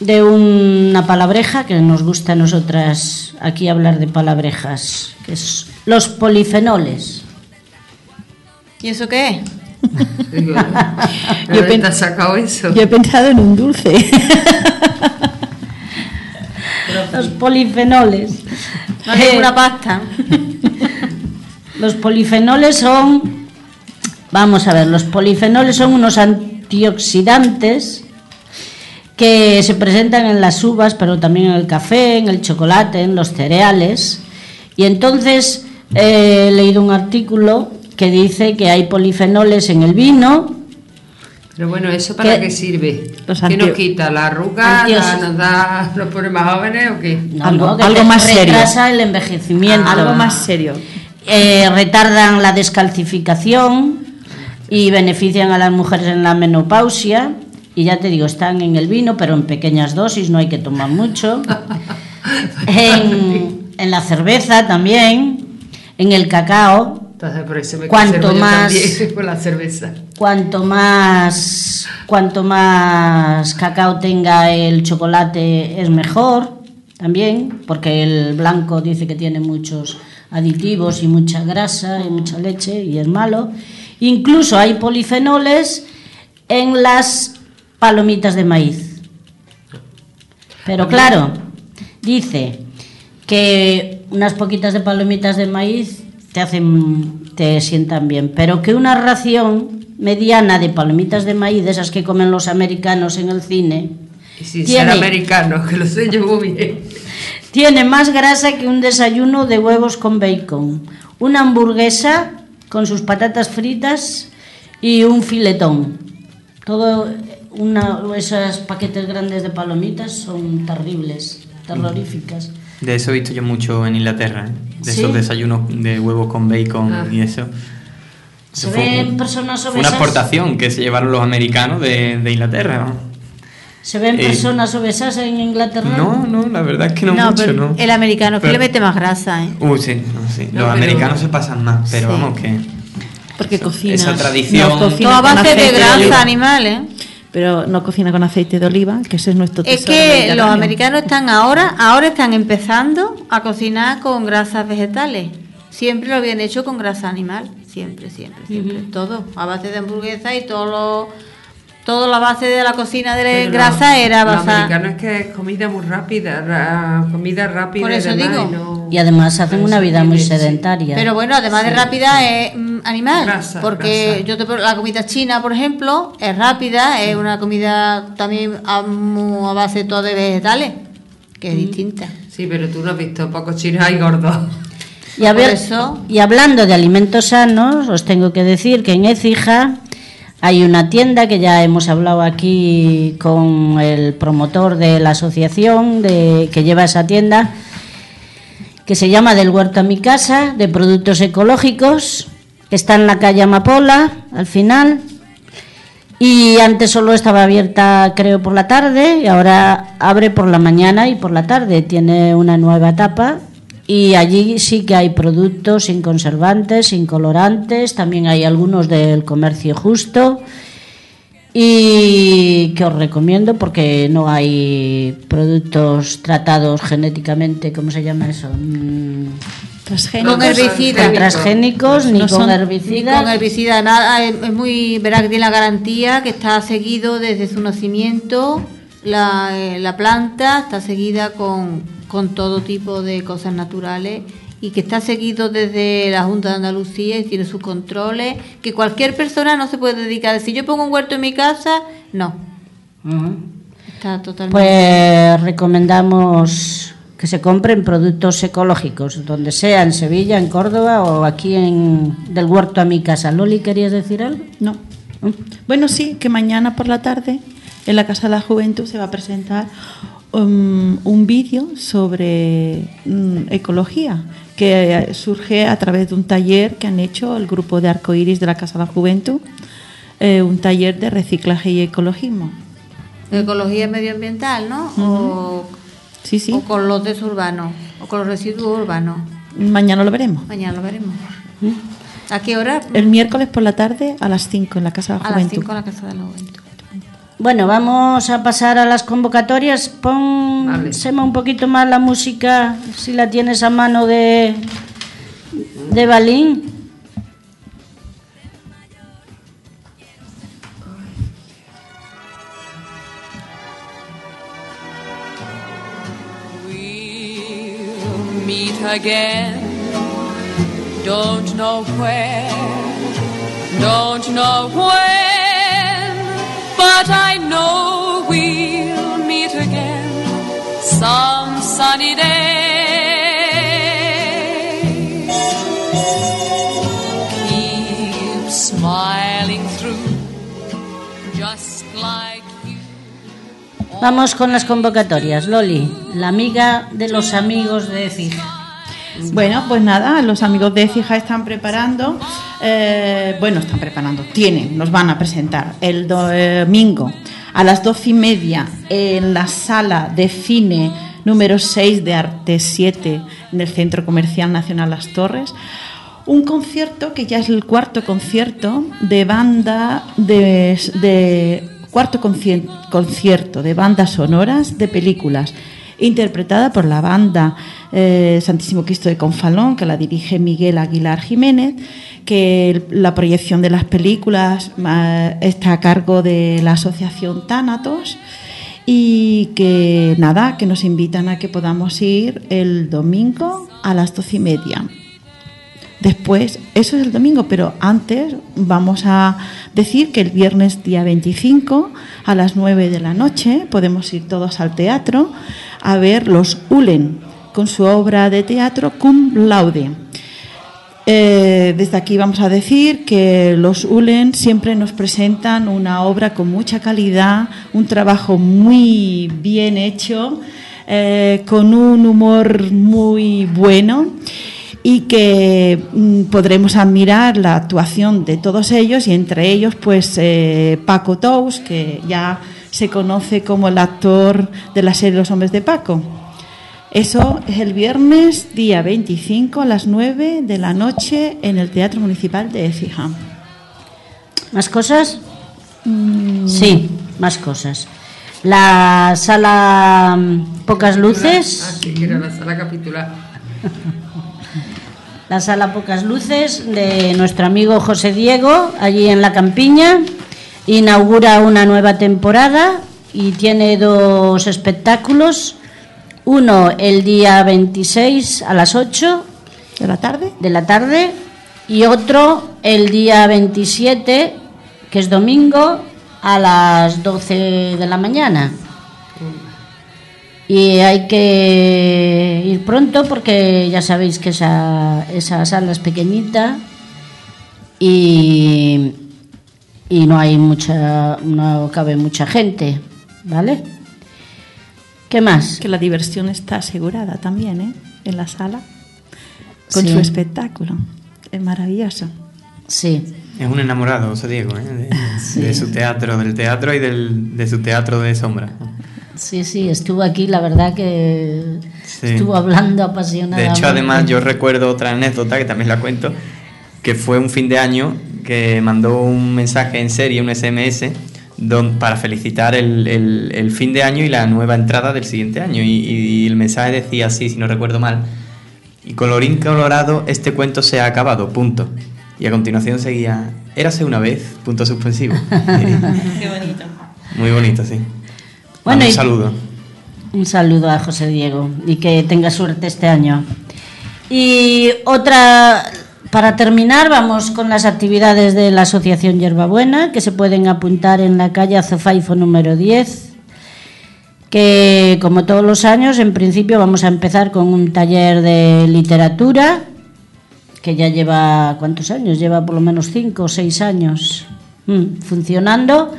de una palabreja que nos gusta a nosotras aquí hablar de palabrejas, que es los polifenoles. ¿Y eso qué es? Yo ¿de dónde pen- te has sacado eso? Yo he pensado en un dulce. Los polifenoles. No es Eh, ninguna pasta. Los polifenoles son, vamos a ver, los polifenoles son unos antioxidantes que se presentan en las uvas, pero también en el café, en el chocolate, en los cereales. Y entonces eh, he leído un artículo que dice que hay polifenoles en el vino, Pero bueno, ¿eso para ¿Qué? qué, sirve? ¿Qué nos quita? ¿La arruga? La- ¿Nos da los pone más jóvenes o qué? No, Algo- no, que algo más serio. retrasa el envejecimiento. Algo más serio. Eh, retardan la descalcificación y benefician a las mujeres en la menopausia. Y ya te digo, están en el vino, pero en pequeñas dosis, no hay que tomar mucho. En, en la cerveza también, en el cacao. Entonces por eso me Cuanto más- con la cerveza. Cuanto más, cuanto más cacao tenga el chocolate es mejor también, porque el blanco dice que tiene muchos aditivos y mucha grasa y mucha leche y es malo. Incluso hay polifenoles en las palomitas de maíz. Pero claro, dice que unas poquitas de palomitas de maíz te hacen te sientan bien, pero que una ración mediana de palomitas de maíz, de esas que comen los americanos en el cine, Y sin Tiene- ser americano, que lo sé yo muy bien. tiene más grasa que un desayuno de huevos con bacon, una hamburguesa con sus patatas fritas y un filetón. Todo una, esos paquetes grandes de palomitas son terribles, terroríficas. De eso he visto yo mucho en Inglaterra, ¿eh? de ¿Sí? esos desayunos de huevos con bacon Ah. y eso. Se fue ven un- personas Fue una obesas. exportación que se llevaron los americanos de, de Inglaterra. ¿no? ¿Se ven Eh, personas obesas en Inglaterra? No, no, la verdad es que no, mucho, pero ¿no? el americano es que le mete más grasa, ¿eh? Uh, sí, no, sí. No, los pero- americanos se pasan más, pero Sí. vamos que... Porque cocina. Esa tradición- no cocina Todo a base de grasa animal, ¿eh? Pero no cocina con aceite de oliva, que ese es nuestro Es tesoro que los americanos están ahora, ahora están empezando a cocinar con grasas vegetales. Siempre lo habían hecho con grasa animal, siempre, siempre, siempre. Todo, a base de hamburguesa y todo lo, todo la base de la cocina de Pero grasa lo- era basada. americano es que es comida muy rápida, ra- comida rápida. Por y eso demás, digo. y no- Y además hacen una vida muy sedentaria. Pero bueno, además de Sí. rápida es mm, animal, Grasa, porque grasa. yo te pongo- la comida china, por ejemplo, es rápida, es una comida también a, a base todo de vegetales, que es distinta. Sí, pero tú no has visto pocos chinos hay gordos. Y, a Por ver- eso- y hablando de alimentos sanos, os tengo que decir que en Écija hay una tienda que ya hemos hablado aquí con el promotor de la asociación de, que lleva esa tienda, que se llama Del Huerto a mi casa, de productos ecológicos, que está en la calle Amapola, al final. Y antes solo estaba abierta, creo, por la tarde, y ahora abre por la mañana y por la tarde. Tiene una nueva etapa. Y allí sí que hay productos sin conservantes, sin colorantes, también hay algunos del comercio justo. Y que os recomiendo porque no hay productos tratados genéticamente, ¿cómo se llama eso? Mm, Transgénicos. Con herbicida. con transgénicos ni No con son- Ni herbicidas. con herbicida, nada, es, es muy, verá que tiene la garantía que está seguido desde su nacimiento, la, eh, la planta está seguida con, con todo tipo de cosas naturales y que está seguido desde la Junta de Andalucía y tiene sus controles, que cualquier persona no se puede dedicar a decir yo pongo un huerto en mi casa, no, está totalmente... Pues recomendamos que se compren productos ecológicos, donde sea, en Sevilla, en Córdoba o aquí en del huerto a mi casa. Loli, ¿querías decir algo? No. Bueno, sí, que mañana por la tarde en la Casa de la Juventud se va a presentar um, un vídeo sobre mm, ecología que eh, surge a través de un taller que han hecho el grupo de arcoíris de la Casa de la Juventud, eh, un taller de reciclaje y ecologismo. Ecología medioambiental, ¿no? o, Sí, sí. o con los desechos urbanos, o con los residuos urbanos. Mañana lo veremos. Mañana lo veremos. ¿A qué hora? El miércoles por la tarde a las 5 en la Casa de la A las Juventud. 5 en la Casa de la Juventud. Bueno, vamos a pasar a las convocatorias. Pon, Vale. Sema, un poquito más la música, si la tienes a mano de, de Balín. We'll meet again. Don't know where, don't know when, but I know we'll meet again some sunny day. Keep smiling through, just like you. Vamos con las convocatorias. Loli, la amiga de los amigos de Fija. Bueno, pues nada, los amigos de Fija están preparando, eh, bueno, están preparando, tienen, nos van a presentar el domingo a las doce y media en la sala de cine número 6 de Arte 7 en el Centro Comercial Nacional Las Torres. Un concierto que ya es el cuarto concierto de banda de, cuarto conci- concierto de bandas sonoras de películas interpretada por la banda eh, Santísimo Cristo de Confalón, que la dirige Miguel Aguilar Jiménez, que la proyección de las películas está a cargo de la asociación Tánatos y que nada, que nos invitan a que podamos ir el domingo a las doce y media. Después, eso es el domingo, pero antes vamos a decir que el viernes día 25 a las 9 de la noche podemos ir todos al teatro a ver los Ulen con su obra de teatro Cum Laude. Eh, desde aquí vamos a decir que los Ulen siempre nos presentan una obra con mucha calidad, un trabajo muy bien hecho, eh, con un humor muy bueno y que mm, podremos admirar la actuación de todos ellos y entre ellos pues eh, Paco Tous, que ya se conoce como el actor de la serie Los Hombres de Paco. Eso es el viernes, día 25, a las 9 de la noche en el Teatro Municipal de Écija. ¿Más cosas? Mm. Sí, más cosas. La sala mm, Pocas Luces. Ah, sí, que era la sala capitular. La sala Pocas Luces de nuestro amigo José Diego, allí en la campiña, inaugura una nueva temporada y tiene dos espectáculos. Uno el día 26 a las 8 ¿De la tarde? de la tarde y otro el día 27, que es domingo, a las 12 de la mañana. Y hay que ir pronto porque ya sabéis que esa, esa sala es pequeñita y, y no hay mucha, no cabe mucha gente, ¿vale? ¿Qué más? Que la diversión está asegurada también, ¿eh? En la sala, con Sí. su espectáculo. Es maravilloso. Sí. Es un enamorado, José Diego, ¿eh? de, de su teatro, del teatro y del, de su teatro de sombra. Sí, sí, estuvo aquí, la verdad que Sí. estuvo hablando De apasionadamente. hecho, además, yo recuerdo otra anécdota que también la cuento, que fue un fin de año que mandó un mensaje en serie, un SMS, don- para felicitar el, el- el fin de año y la nueva entrada del siguiente año. Y, y el mensaje decía así, si no recuerdo mal, y colorín colorado, este cuento se ha acabado, punto. Y a continuación seguía, érase una vez, punto suspensivo. Qué bonito. Muy bonito, sí. Bueno, un y- saludo. Un saludo a José Diego y que tenga suerte este año. Y otra, para terminar, vamos con las actividades de la Asociación Hierbabuena, que se pueden apuntar en la calle Azofaifo número 10, que como todos los años, en principio vamos a empezar con un taller de literatura, que ya lleva, ¿cuántos años? Lleva por lo menos cinco o seis años mm, funcionando.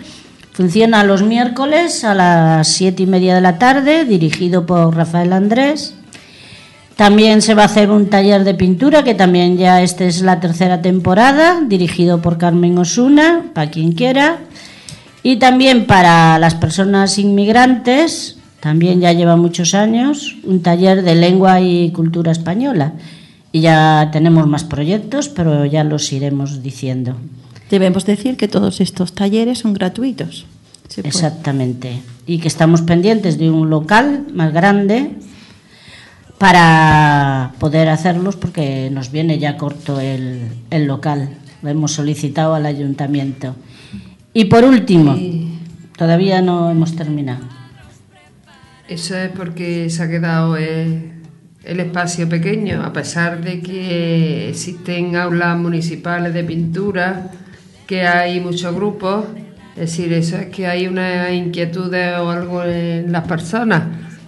Funciona los miércoles a las siete y media de la tarde, dirigido por Rafael Andrés. También se va a hacer un taller de pintura, que también ya esta es la tercera temporada, dirigido por Carmen Osuna, para quien quiera. Y también para las personas inmigrantes, también ya lleva muchos años, un taller de lengua y cultura española. Y ya tenemos más proyectos, pero ya los iremos diciendo. Debemos decir que todos estos talleres son gratuitos. Exactamente. Y que estamos pendientes de un local más grande para poder hacerlos porque nos viene ya corto el, el local. Lo hemos solicitado al ayuntamiento. Y por último, todavía no hemos terminado. Eso es porque se ha quedado eh, el espacio pequeño, a pesar de que existen aulas municipales de pintura, que hay muchos grupos. Es decir, eso es que hay una inquietud o algo en las personas,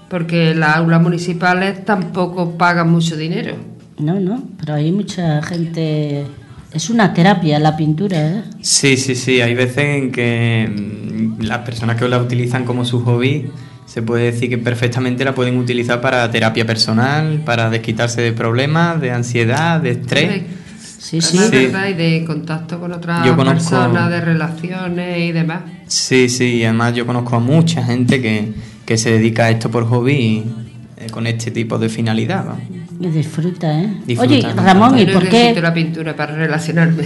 porque las aulas municipales tampoco pagan mucho dinero. No, no, pero hay mucha gente. Es una terapia la pintura, ¿eh? Sí, sí, sí. Hay veces en que mm, las personas que la utilizan como su hobby se puede decir que perfectamente la pueden utilizar para terapia personal, para desquitarse de problemas, de ansiedad, de estrés. Sí, Es sí. verdad, y de contacto con otras conozco- personas, de relaciones y demás. Sí, sí. Y además yo conozco a mucha gente que, que se dedica a esto por hobby y, eh, con este tipo de finalidad. Y disfruta, ¿eh? Disfruta, Oye, ¿no? Ramón, ¿y Yo por necesito qué, la pintura para relacionarme.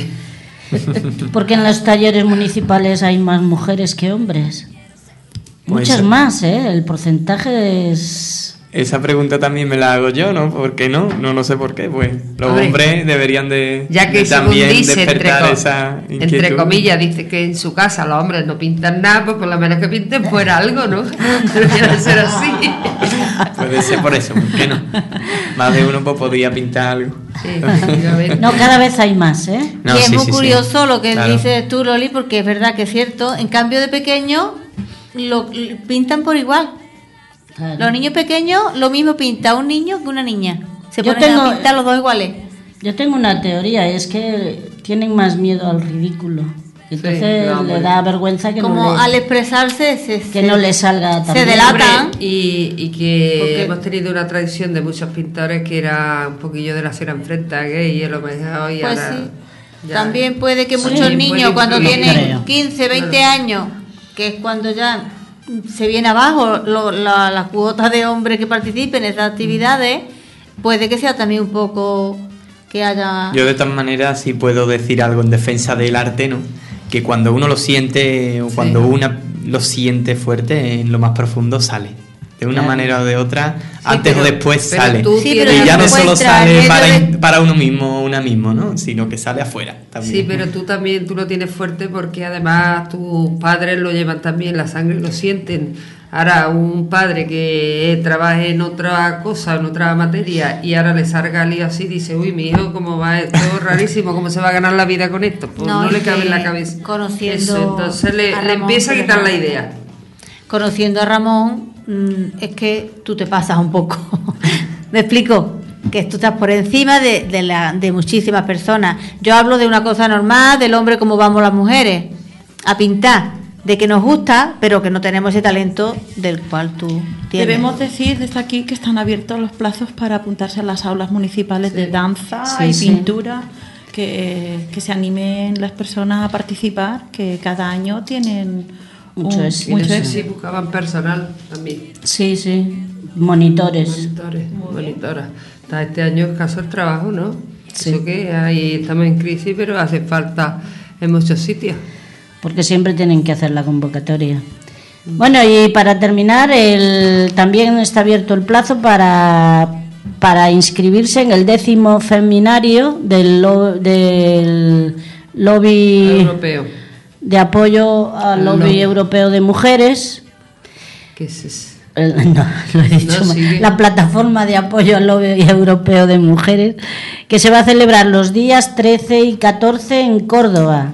por qué en los talleres municipales hay más mujeres que hombres? Pues, Muchas más, ¿eh? El porcentaje es... Esa pregunta también me la hago yo, ¿no? ¿Por qué no? No, no sé por qué. Pues los Hombre, hombres deberían de, Ya que de también dice, despertar esa entre comillas, dice que en su casa los hombres no pintan nada, pues por lo menos que pinten fuera algo, ¿no? Debería de ser así. Puede ser por eso, ¿por qué no? Más de uno pues, podría pintar algo. Sí. No, cada vez hay más, ¿eh? No, y es sí, muy sí, sí. curioso lo que Claro. dices tú, Loli, porque es verdad que es cierto. En cambio de pequeño, lo pintan por igual. Claro. Los niños pequeños, lo mismo pinta un niño que una niña. Se Yo ponen tengo- a pintar los dos iguales. Yo tengo una teoría, es que tienen más miedo al ridículo. Entonces no, le da vergüenza que, Como no, le, al expresarse se, que se- no le salga tan se delatan. Y, y que Porque- hemos tenido una tradición de muchos pintores que era un poquillo de la cera enfrenta gay y lo mejor y Pues ahora sí. ya- También puede que Sí, muchos niños cuando tienen Creo. 15, 20 Claro. años, que es cuando ya se viene abajo lo- la, la cuota de hombres que participen en esas actividades, puede que sea también un poco que haya... Yo de todas maneras sí puedo decir algo en defensa del arte, ¿no? Que cuando uno lo siente o cuando una lo siente fuerte, en lo más profundo sale. De una Claro. manera o de otra, antes pero- o después pero sale. tú Sí, tienes- pero y ya no solo sale para, para uno mismo o una mismo, ¿no? Sino que sale afuera también. Sí, pero tú también tú lo tienes fuerte porque además tus padres lo llevan también la sangre, lo sienten. Ahora un padre que trabaje en otra cosa, en otra materia y ahora le salga lío así, dice, uy, mi hijo, ¿cómo va esto? Rarísimo, ¿cómo se va a ganar la vida con esto? Pues no, No, le cabe en la cabeza. conociendo Eso, entonces le, a le Ramón, empieza a quitar la idea. Conociendo a Ramón, es que tú te pasas un poco. ¿Me explico? Que tú estás por encima de, de la- de muchísimas personas. Yo hablo de una cosa normal, del hombre como vamos las mujeres, a pintar, de que nos gusta, pero que no tenemos ese talento del cual tú tienes. Debemos decir desde aquí que están abiertos los plazos para apuntarse a las aulas municipales de danza Sí, y sí. pintura, que, que se animen las personas a participar, que cada año tienen Mucho un- éxito. Mucho éxito. si buscaban personal también. Sí, sí, monitores. Monitores, monitoras. Este año escaso el trabajo, ¿no? Sí. Eso que ahí estamos en crisis, pero hace falta en muchos sitios. porque siempre tienen que hacer la convocatoria. Bueno, y para terminar, el, también está abierto el plazo para, para inscribirse en el décimo feminario del, lo- del lobby Europeo. De apoyo al El lobby europeo de mujeres, Que es, es- el- no, lo he dicho No, la plataforma de apoyo al lobby europeo de mujeres, que se va a celebrar los días 13 y 14 en Córdoba,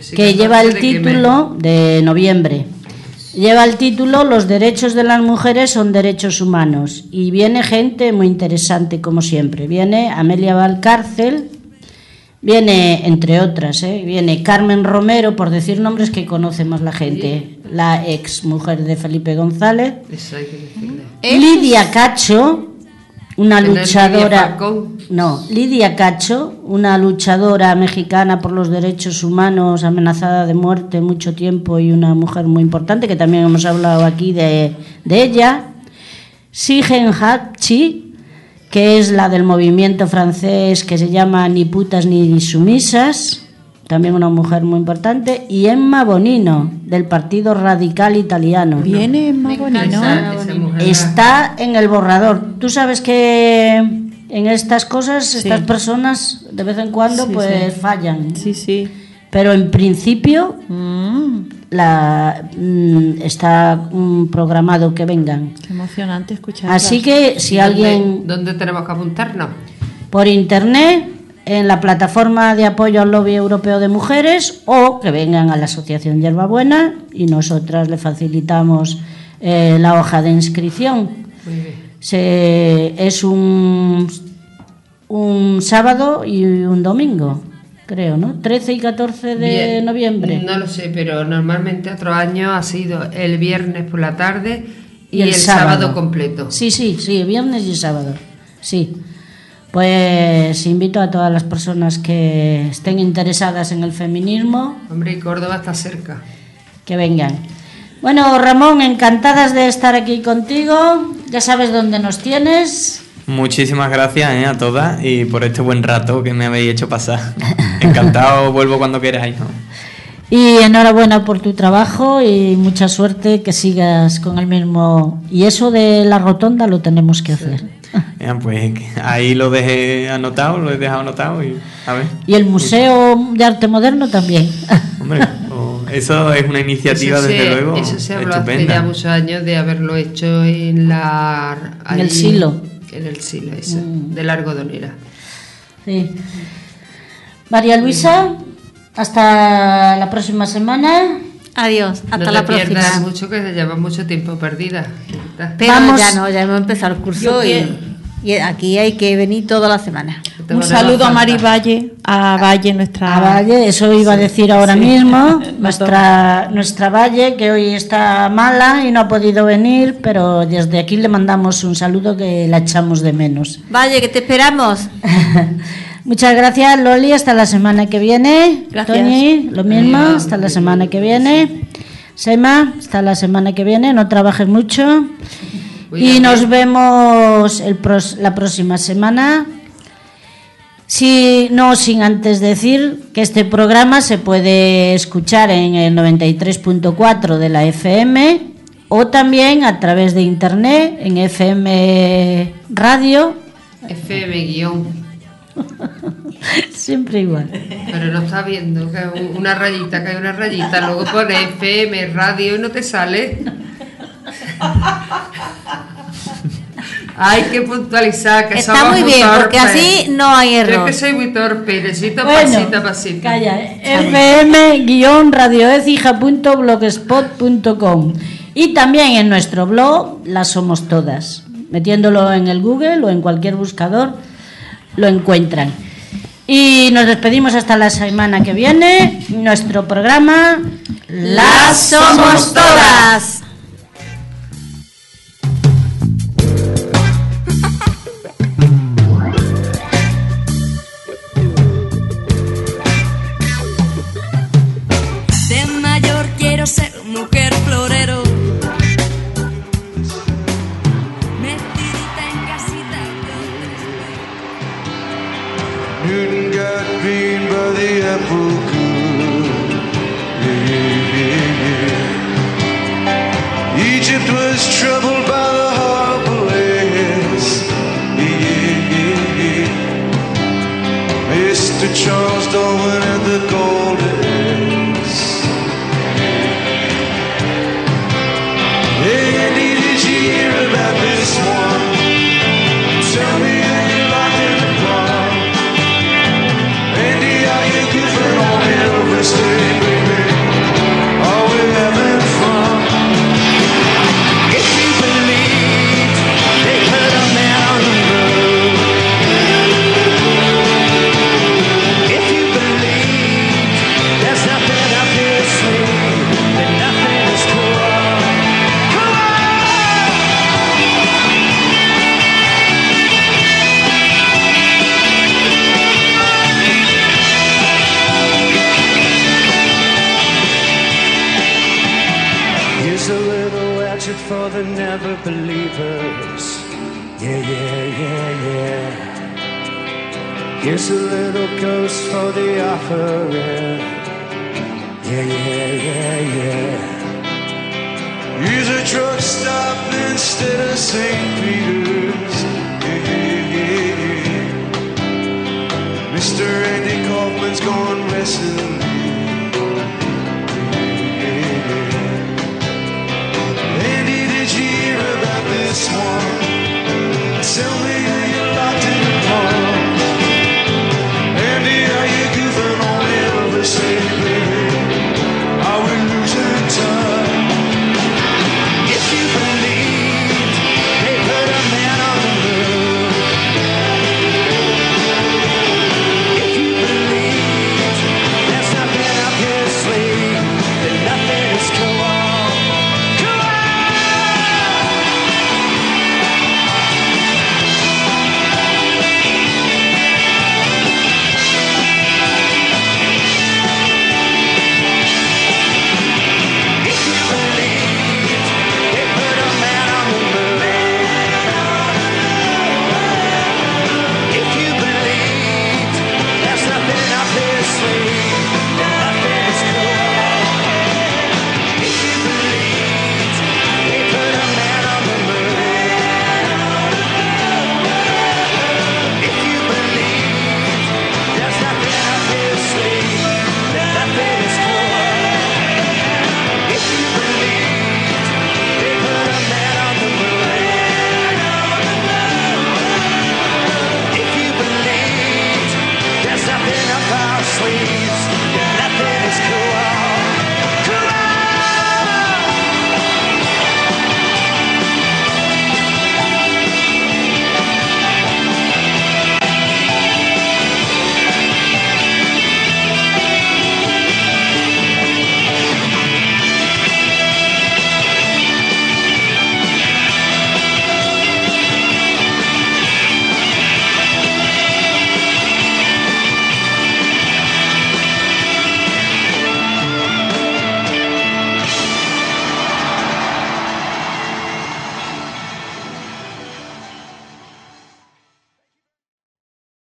sí que lleva el de título de noviembre. Lleva el título Los derechos de las mujeres son derechos humanos. Y viene gente muy interesante como siempre. Viene Amelia Valcárcel, viene entre otras, ¿eh? viene Carmen Romero, por decir nombres que conoce más la gente, la ex mujer de Felipe González. Eso hay que decirle. Lidia Cacho, una Que no es luchadora. No, Lidia Cacho, una luchadora mexicana por los derechos humanos, amenazada de muerte mucho tiempo y una mujer muy importante, que también hemos hablado aquí de, de ella. Sigen Hakchi, que es la del movimiento francés que se llama Ni putas ni sumisas, también una mujer muy importante. Y Emma Bonino, del Partido Radical Italiano. Viene esa mujer Está en el borrador. Tú sabes que en estas cosas, estas personas de vez en cuando Sí, pues sí. fallan. Sí, sí. Pero en principio Mm, la, mm, está mm, programado que vengan. qué emocionante escuchar. Así que si ¿Dónde- alguien ¿Dónde tenemos que apuntarnos? por internet en la plataforma de apoyo al lobby europeo de mujeres o que vengan a la asociación Hierbabuena y nosotras le facilitamos eh, la hoja de inscripción. Muy bien. Se, es un, un sábado y un domingo, creo, ¿no? 13 y 14 de Bien. noviembre. No lo sé, pero normalmente otros años ha sido el viernes por la tarde y, el, sábado. sábado. completo. Sí, sí, sí, viernes y sábado. Sí. Pues invito a todas las personas que estén interesadas en el feminismo Hombre, y Córdoba está cerca. que vengan. Bueno, Ramón, encantadas de estar aquí contigo. Ya sabes dónde nos tienes. Muchísimas gracias eh, a todas y por este buen rato que me habéis hecho pasar. Encantado, vuelvo cuando queráis. ¿no? Y enhorabuena por tu trabajo y mucha suerte que sigas con el mismo. Y eso de la rotonda lo tenemos que hacer. Ya, pues ahí lo dejé anotado, lo he dejado anotado y a ver. Y el Museo de Arte Moderno también. Hombre, o- eso es una iniciativa Eso desde se- luego Eso se habló hace estupenda. ya muchos años de haberlo hecho en la... En el ahí- silo. En el silo, ese, Mm. de la algodonera. Sí. María Luisa, hasta la próxima semana. Adiós, hasta no la próxima. mucho que se lleva mucho tiempo perdida. Pero Vamos. ya no, ya hemos empezado el curso y, y aquí hay que venir toda la semana. Un saludo a. Mari Valle, a Valle, nuestra. A Valle, eso iba a decir ahora sí. mismo. Nuestra, nuestra Valle, que hoy está mala y no ha podido venir, pero desde aquí le mandamos un saludo que la echamos de menos. Vaya, que te esperamos. Muchas gracias, Loli. Hasta la semana que viene. Gracias. Toñi, lo mismo. Hasta la semana que viene. Sema, hasta la semana que viene. No trabajes mucho. Y nos vemos el pros- la próxima semana. Sí, no sin antes decir que este programa se puede escuchar en el 93.4 de la FM o también a través de internet en FM Radio, FM guion. siempre igual. Pero no está viendo que una rayita, que hay una rayita, luego pone FM, radio y no te sale. Hay que puntualizar que Está somos muy bien, porque así no hay Yo es error. que soy muy torpe, necesito Bueno, pasito pasito. Calla, fm-radioecija.blogspot.com y también en nuestro blog Las Somos Todas. Metiéndolo en el Google o en cualquier buscador lo encuentran. Y nos despedimos hasta la semana que viene. Nuestro programa Las somos todas. Here's a little ghost for the offering. Yeah, yeah, yeah, yeah. Here's a truck stop instead of St. Peter's. Yeah, yeah, yeah. Mr. Andy Kaufman's gone wrestling